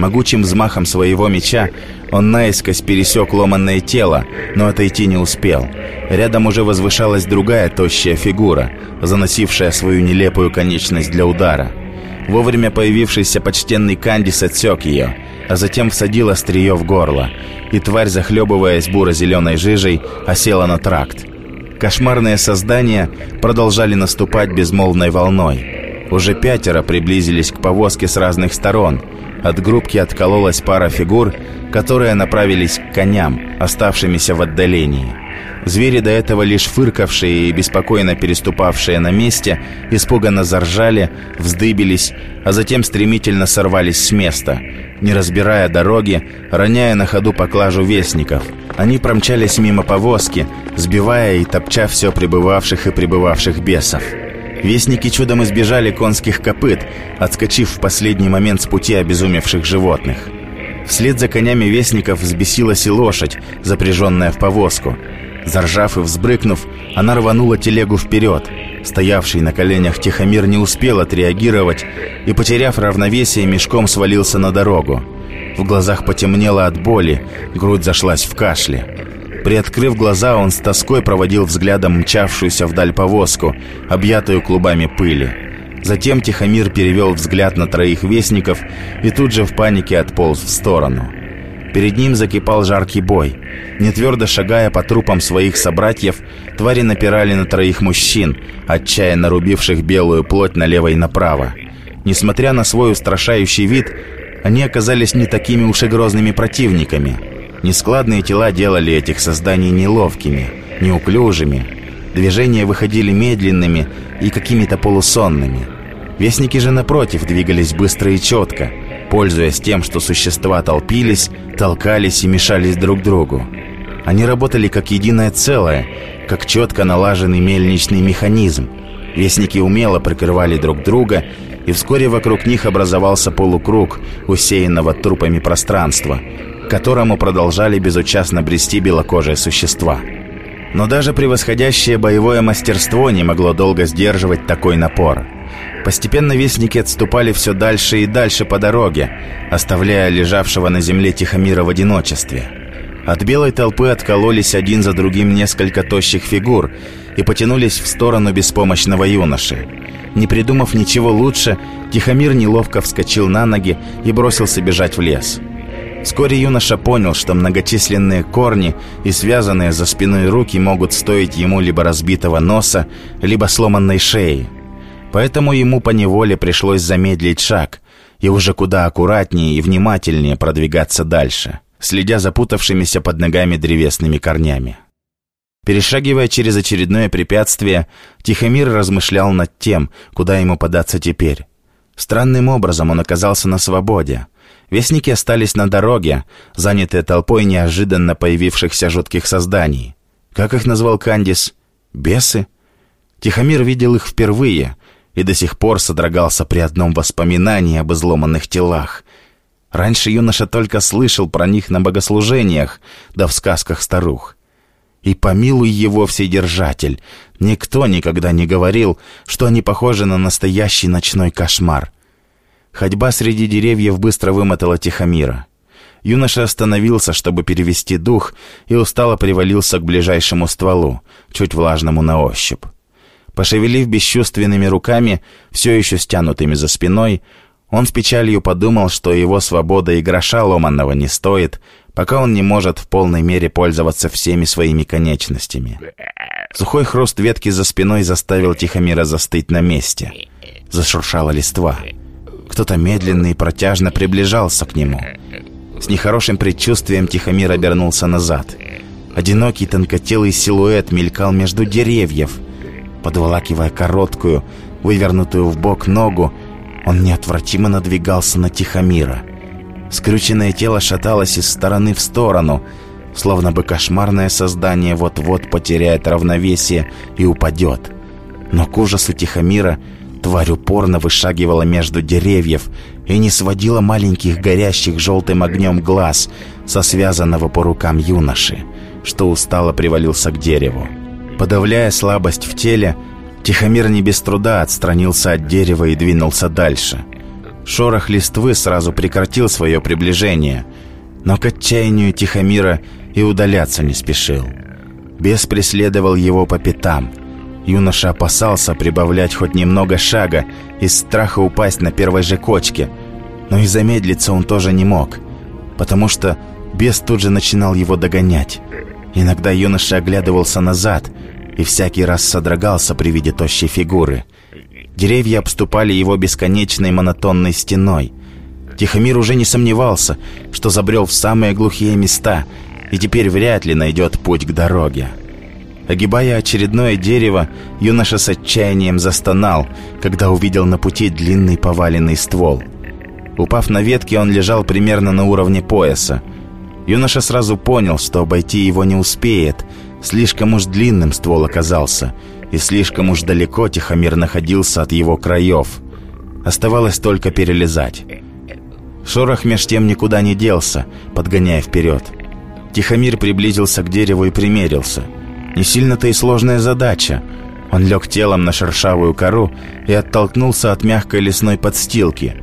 Могучим взмахом своего меча он наискось пересек ломанное тело, но отойти не успел. Рядом уже возвышалась другая тощая фигура, заносившая свою нелепую конечность для удара. Вовремя появившийся почтенный Кандис отсек ее, а затем всадил острие в горло, и тварь, захлебываясь буро-зеленой жижей, осела на тракт. Кошмарные создания продолжали наступать безмолвной волной. Уже пятеро приблизились к повозке с разных сторон – от группки откололась пара фигур, которые направились к коням, оставшимися в отдалении. Звери, до этого лишь фыркавшие и беспокойно переступавшие на месте, испуганно заржали, вздыбились, а затем стремительно сорвались с места. Не разбирая дороги, роняя на ходу поклажу вестников, они промчались мимо повозки, сбивая и топча все прибывавших и прибывавших бесов. Вестники чудом избежали конских копыт, отскочив в последний момент с пути обезумевших животных. Вслед за конями вестников взбесилась и лошадь, запряженная в повозку. Заржав и взбрыкнув, она рванула телегу вперед. Стоявший на коленях Тихомир не успел отреагировать и, потеряв равновесие, мешком свалился на дорогу. В глазах потемнело от боли, грудь зашлась в кашле. Приоткрыв глаза, он с тоской проводил взглядом мчавшуюся вдаль повозку, объятую клубами пыли. Затем Тихомир перевел взгляд на троих вестников и тут же в панике отполз в сторону. Перед ним закипал жаркий бой. Не твердо шагая по трупам своих собратьев, твари напирали на троих мужчин, отчаянно рубивших белую плоть налево и направо. Несмотря на свой устрашающий вид, они оказались не такими уж и грозными противниками – Нескладные тела делали этих созданий неловкими, неуклюжими. Движения выходили медленными и какими-то полусонными. Вестники же, напротив, двигались быстро и четко, пользуясь тем, что существа толпились, толкались и мешались друг другу. Они работали как единое целое, как четко налаженный мельничный механизм. Вестники умело прикрывали друг друга, и вскоре вокруг них образовался полукруг, усеянного трупами пространства, которому продолжали безучастно брести белокожие существа. Но даже превосходящее боевое мастерство не могло долго сдерживать такой напор. Постепенно вестники отступали все дальше и дальше по дороге, оставляя лежавшего на земле Тихомира в одиночестве. От белой толпы откололись один за другим несколько тощих фигур и потянулись в сторону беспомощного юноши. Не придумав ничего лучше, Тихомир неловко вскочил на ноги и бросился бежать в лес. Вскоре юноша понял, что многочисленные корни и связанные за спиной руки могут стоить ему либо разбитого носа, либо сломанной шеи. Поэтому ему поневоле пришлось замедлить шаг и уже куда аккуратнее и внимательнее продвигаться дальше, следя за путавшимися под ногами древесными корнями. Перешагивая через очередное препятствие, Тихомир размышлял над тем, куда ему податься теперь. Странным образом он оказался на свободе – Вестники остались на дороге, занятые толпой неожиданно появившихся жутких созданий. Как их назвал Кандис? Бесы? Тихомир видел их впервые и до сих пор содрогался при одном воспоминании об изломанных телах. Раньше юноша только слышал про них на богослужениях, да в сказках старух. И помилуй его вседержатель, никто никогда не говорил, что они похожи на настоящий ночной кошмар — Ходьба среди деревьев быстро вымотала Тихомира. Юноша остановился, чтобы перевести дух, и устало привалился к ближайшему стволу, чуть влажному на ощупь. Пошевелив бесчувственными руками, все еще стянутыми за спиной, он с печалью подумал, что его свобода и гроша ломанного не стоит, пока он не может в полной мере пользоваться всеми своими конечностями. Сухой хруст ветки за спиной заставил Тихомира застыть на месте. Зашуршала листва. Кто-то медленно и протяжно приближался к нему. С нехорошим предчувствием Тихомир обернулся назад. Одинокий тонкотелый силуэт мелькал между деревьев. Подволакивая короткую, вывернутую в бок ногу, он неотвратимо надвигался на Тихомира. Скрюченное тело шаталось из стороны в сторону, словно бы кошмарное создание вот-вот потеряет равновесие и упадет. Но к ужасу Тихомира тварь упорно вышагивала между деревьев и не сводила маленьких горящих желтым огнем глаз со связанного по рукам юноши, что устало привалился к дереву. Подавляя слабость в теле, Тихомир не без труда отстранился от дерева и двинулся дальше. Шорох листвы сразу прекратил свое приближение, но к отчаянию Тихомира и удаляться не спешил. Бес преследовал его по пятам. Юноша опасался прибавлять хоть немного шага из страха упасть на первой же кочке, но и замедлиться он тоже не мог, потому что бес тут же начинал его догонять. Иногда юноша оглядывался назад – и всякий раз содрогался при виде тощей фигуры. Деревья обступали его бесконечной монотонной стеной. Тихомир уже не сомневался, что забрел в самые глухие места и теперь вряд ли найдет путь к дороге. Огибая очередное дерево, юноша с отчаянием застонал, когда увидел на пути длинный поваленный ствол. Упав на ветке, он лежал примерно на уровне пояса. Юноша сразу понял, что обойти его не успеет – Слишком уж длинным ствол оказался, и слишком уж далеко Тихомир находился от его краев. Оставалось только перелезать. Шорох меж тем никуда не делся, подгоняя вперед. Тихомир приблизился к дереву и примерился. Не сильно-то и сложная задача. Он лег телом на шершавую кору и оттолкнулся от мягкой лесной подстилки.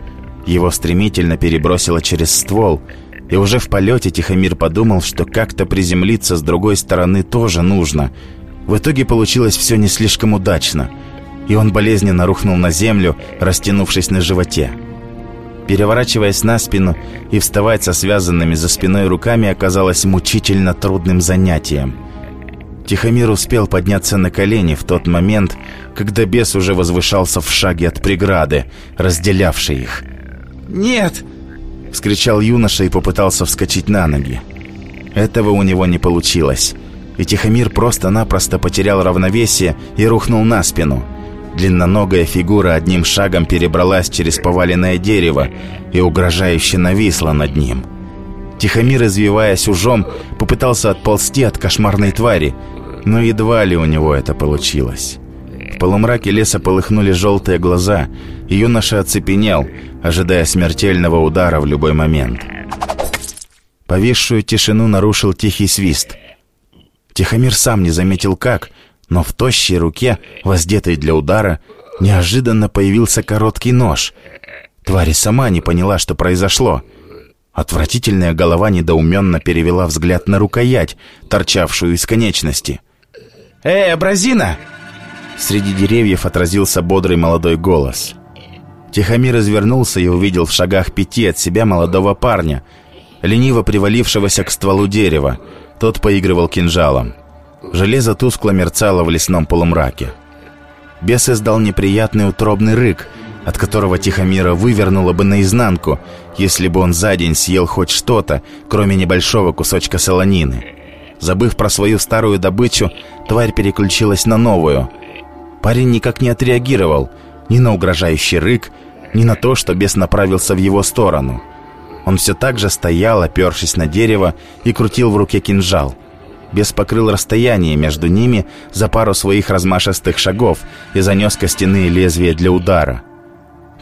Его стремительно перебросило через ствол – и уже в полете Тихомир подумал, что как-то приземлиться с другой стороны тоже нужно. В итоге получилось все не слишком удачно, и он болезненно рухнул на землю, растянувшись на животе. Переворачиваясь на спину и вставать со связанными за спиной руками оказалось мучительно трудным занятием. Тихомир успел подняться на колени в тот момент, когда бес уже возвышался в шаге от преграды, разделявшей их. «Нет!» — вскричал юноша и попытался вскочить на ноги. Этого у него не получилось, и Тихомир просто-напросто потерял равновесие и рухнул на спину. Длинноногая фигура одним шагом перебралась через поваленное дерево и угрожающе нависла над ним. Тихомир, извиваясь ужом, попытался отползти от кошмарной твари, но едва ли у него это получилось. В полумраке леса полыхнули желтые глаза, и юноша оцепенел, ожидая смертельного удара в любой момент. Повисшую тишину нарушил тихий свист. Тихомир сам не заметил как, но в тощей руке, воздетой для удара, неожиданно появился короткий нож. Тварь сама не поняла, что произошло. Отвратительная голова недоуменно перевела взгляд на рукоять, торчавшую из конечности. «Эй, абразина!» Среди деревьев отразился бодрый молодой голос. Тихомир развернулся и увидел в шагах пяти от себя молодого парня, лениво привалившегося к стволу дерева. Тот поигрывал кинжалом. Железо тускло мерцало в лесном полумраке. Бес издал неприятный утробный рык, от которого Тихомира вывернуло бы наизнанку, если бы он за день съел хоть что-то, кроме небольшого кусочка солонины. Забыв про свою старую добычу, тварь переключилась на новую — Парень никак не отреагировал ни на угрожающий рык, ни на то, что бес направился в его сторону. Он все так же стоял, опершись на дерево, и крутил в руке кинжал. Бес покрыл расстояние между ними за пару своих размашистых шагов и занес костяные лезвия для удара.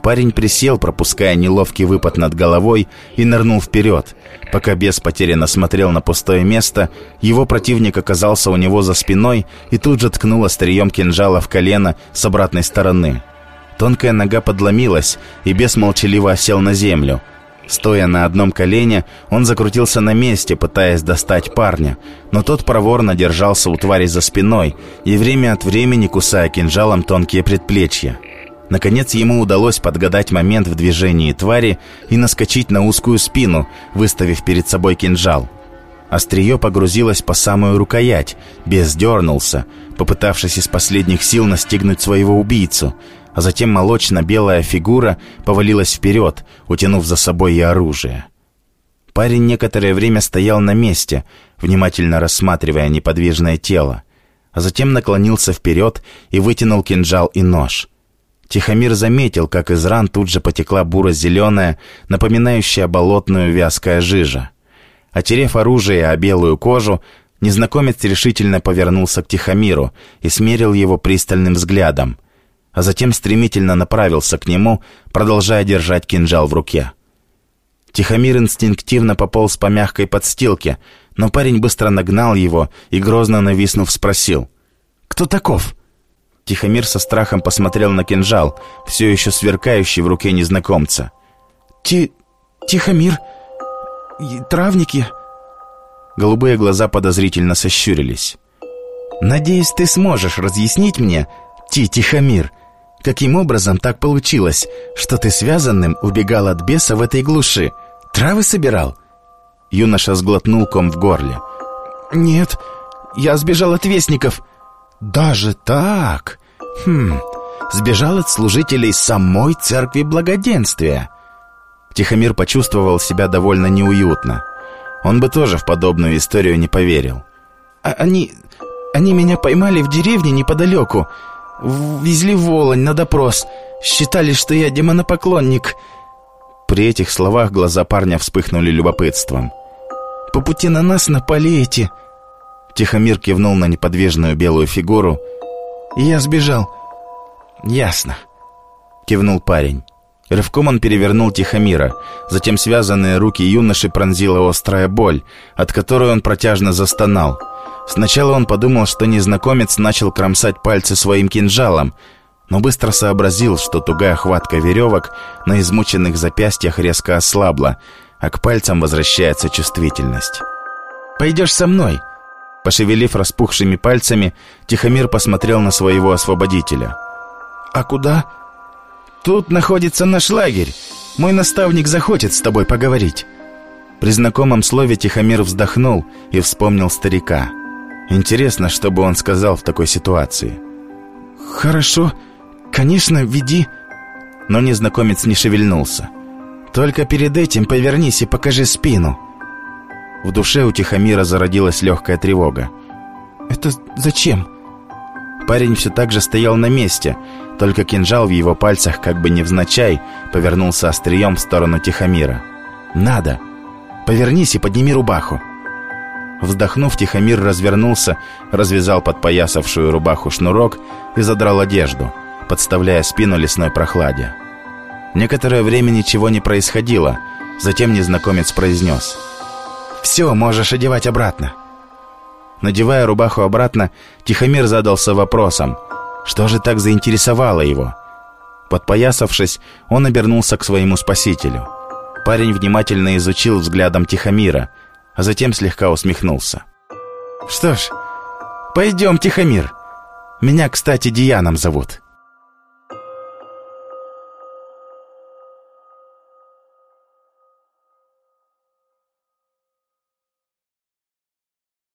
Парень присел, пропуская неловкий выпад над головой, и нырнул вперед. Пока бес потерянно смотрел на пустое место, его противник оказался у него за спиной и тут же ткнул острием кинжала в колено с обратной стороны. Тонкая нога подломилась, и бес молчаливо осел на землю. Стоя на одном колене, он закрутился на месте, пытаясь достать парня, но тот проворно держался у твари за спиной и время от времени кусая кинжалом тонкие предплечья. Наконец ему удалось подгадать момент в движении твари и наскочить на узкую спину, выставив перед собой кинжал. Острие погрузилось по самую рукоять, бес дернулся, попытавшись из последних сил настигнуть своего убийцу, а затем молочно-белая фигура повалилась вперед, утянув за собой и оружие. Парень некоторое время стоял на месте, внимательно рассматривая неподвижное тело, а затем наклонился вперед и вытянул кинжал и нож. Тихомир заметил, как из ран тут же потекла буро-зеленая, напоминающая болотную вязкая жижа. Отерев оружие о белую кожу, незнакомец решительно повернулся к Тихомиру и смерил его пристальным взглядом, а затем стремительно направился к нему, продолжая держать кинжал в руке. Тихомир инстинктивно пополз по мягкой подстилке, но парень быстро нагнал его и, грозно нависнув, спросил «Кто таков?» Тихомир со страхом посмотрел на кинжал, все еще сверкающий в руке незнакомца. «Ти... Тихомир...» травники?» Голубые глаза подозрительно сощурились. «Надеюсь, ты сможешь разъяснить мне, Ти Тихомир, каким образом так получилось, что ты связанным убегал от беса в этой глуши? Травы собирал?» Юноша сглотнул ком в горле. «Нет, я сбежал от вестников». «Даже так? Хм, сбежал от служителей самой церкви благоденствия». Тихомир почувствовал себя довольно неуютно. Он бы тоже в подобную историю не поверил. А «Они... они меня поймали в деревне неподалеку. Везли Волонь на допрос. Считали, что я демонопоклонник». При этих словах глаза парня вспыхнули любопытством. «По пути на нас напали эти...» Тихомир кивнул на неподвижную белую фигуру. «Я сбежал». «Ясно», — кивнул парень. Рывком он перевернул Тихомира. Затем связанные руки юноши пронзила острая боль, от которой он протяжно застонал. Сначала он подумал, что незнакомец начал кромсать пальцы своим кинжалом, но быстро сообразил, что тугая хватка веревок на измученных запястьях резко ослабла, а к пальцам возвращается чувствительность. «Пойдешь со мной!» Пошевелив распухшими пальцами, Тихомир посмотрел на своего освободителя. «А куда?» «Тут находится наш лагерь. Мой наставник захочет с тобой поговорить». При знакомом слове Тихомир вздохнул и вспомнил старика. Интересно, что бы он сказал в такой ситуации. «Хорошо, конечно, веди». Но незнакомец не шевельнулся. «Только перед этим повернись и покажи спину». В душе у Тихомира зародилась легкая тревога. «Это зачем?» Парень все так же стоял на месте, только кинжал в его пальцах как бы невзначай повернулся острием в сторону Тихомира. «Надо! Повернись и подними рубаху!» Вздохнув, Тихомир развернулся, развязал подпоясавшую рубаху шнурок и задрал одежду, подставляя спину лесной прохладе. Некоторое время ничего не происходило, затем незнакомец произнес «Все, можешь одевать обратно». Надевая рубаху обратно, Тихомир задался вопросом, что же так заинтересовало его? Подпоясавшись, он обернулся к своему спасителю. Парень внимательно изучил взглядом Тихомира, а затем слегка усмехнулся. «Что ж, пойдем, Тихомир. Меня, кстати, Дианом зовут».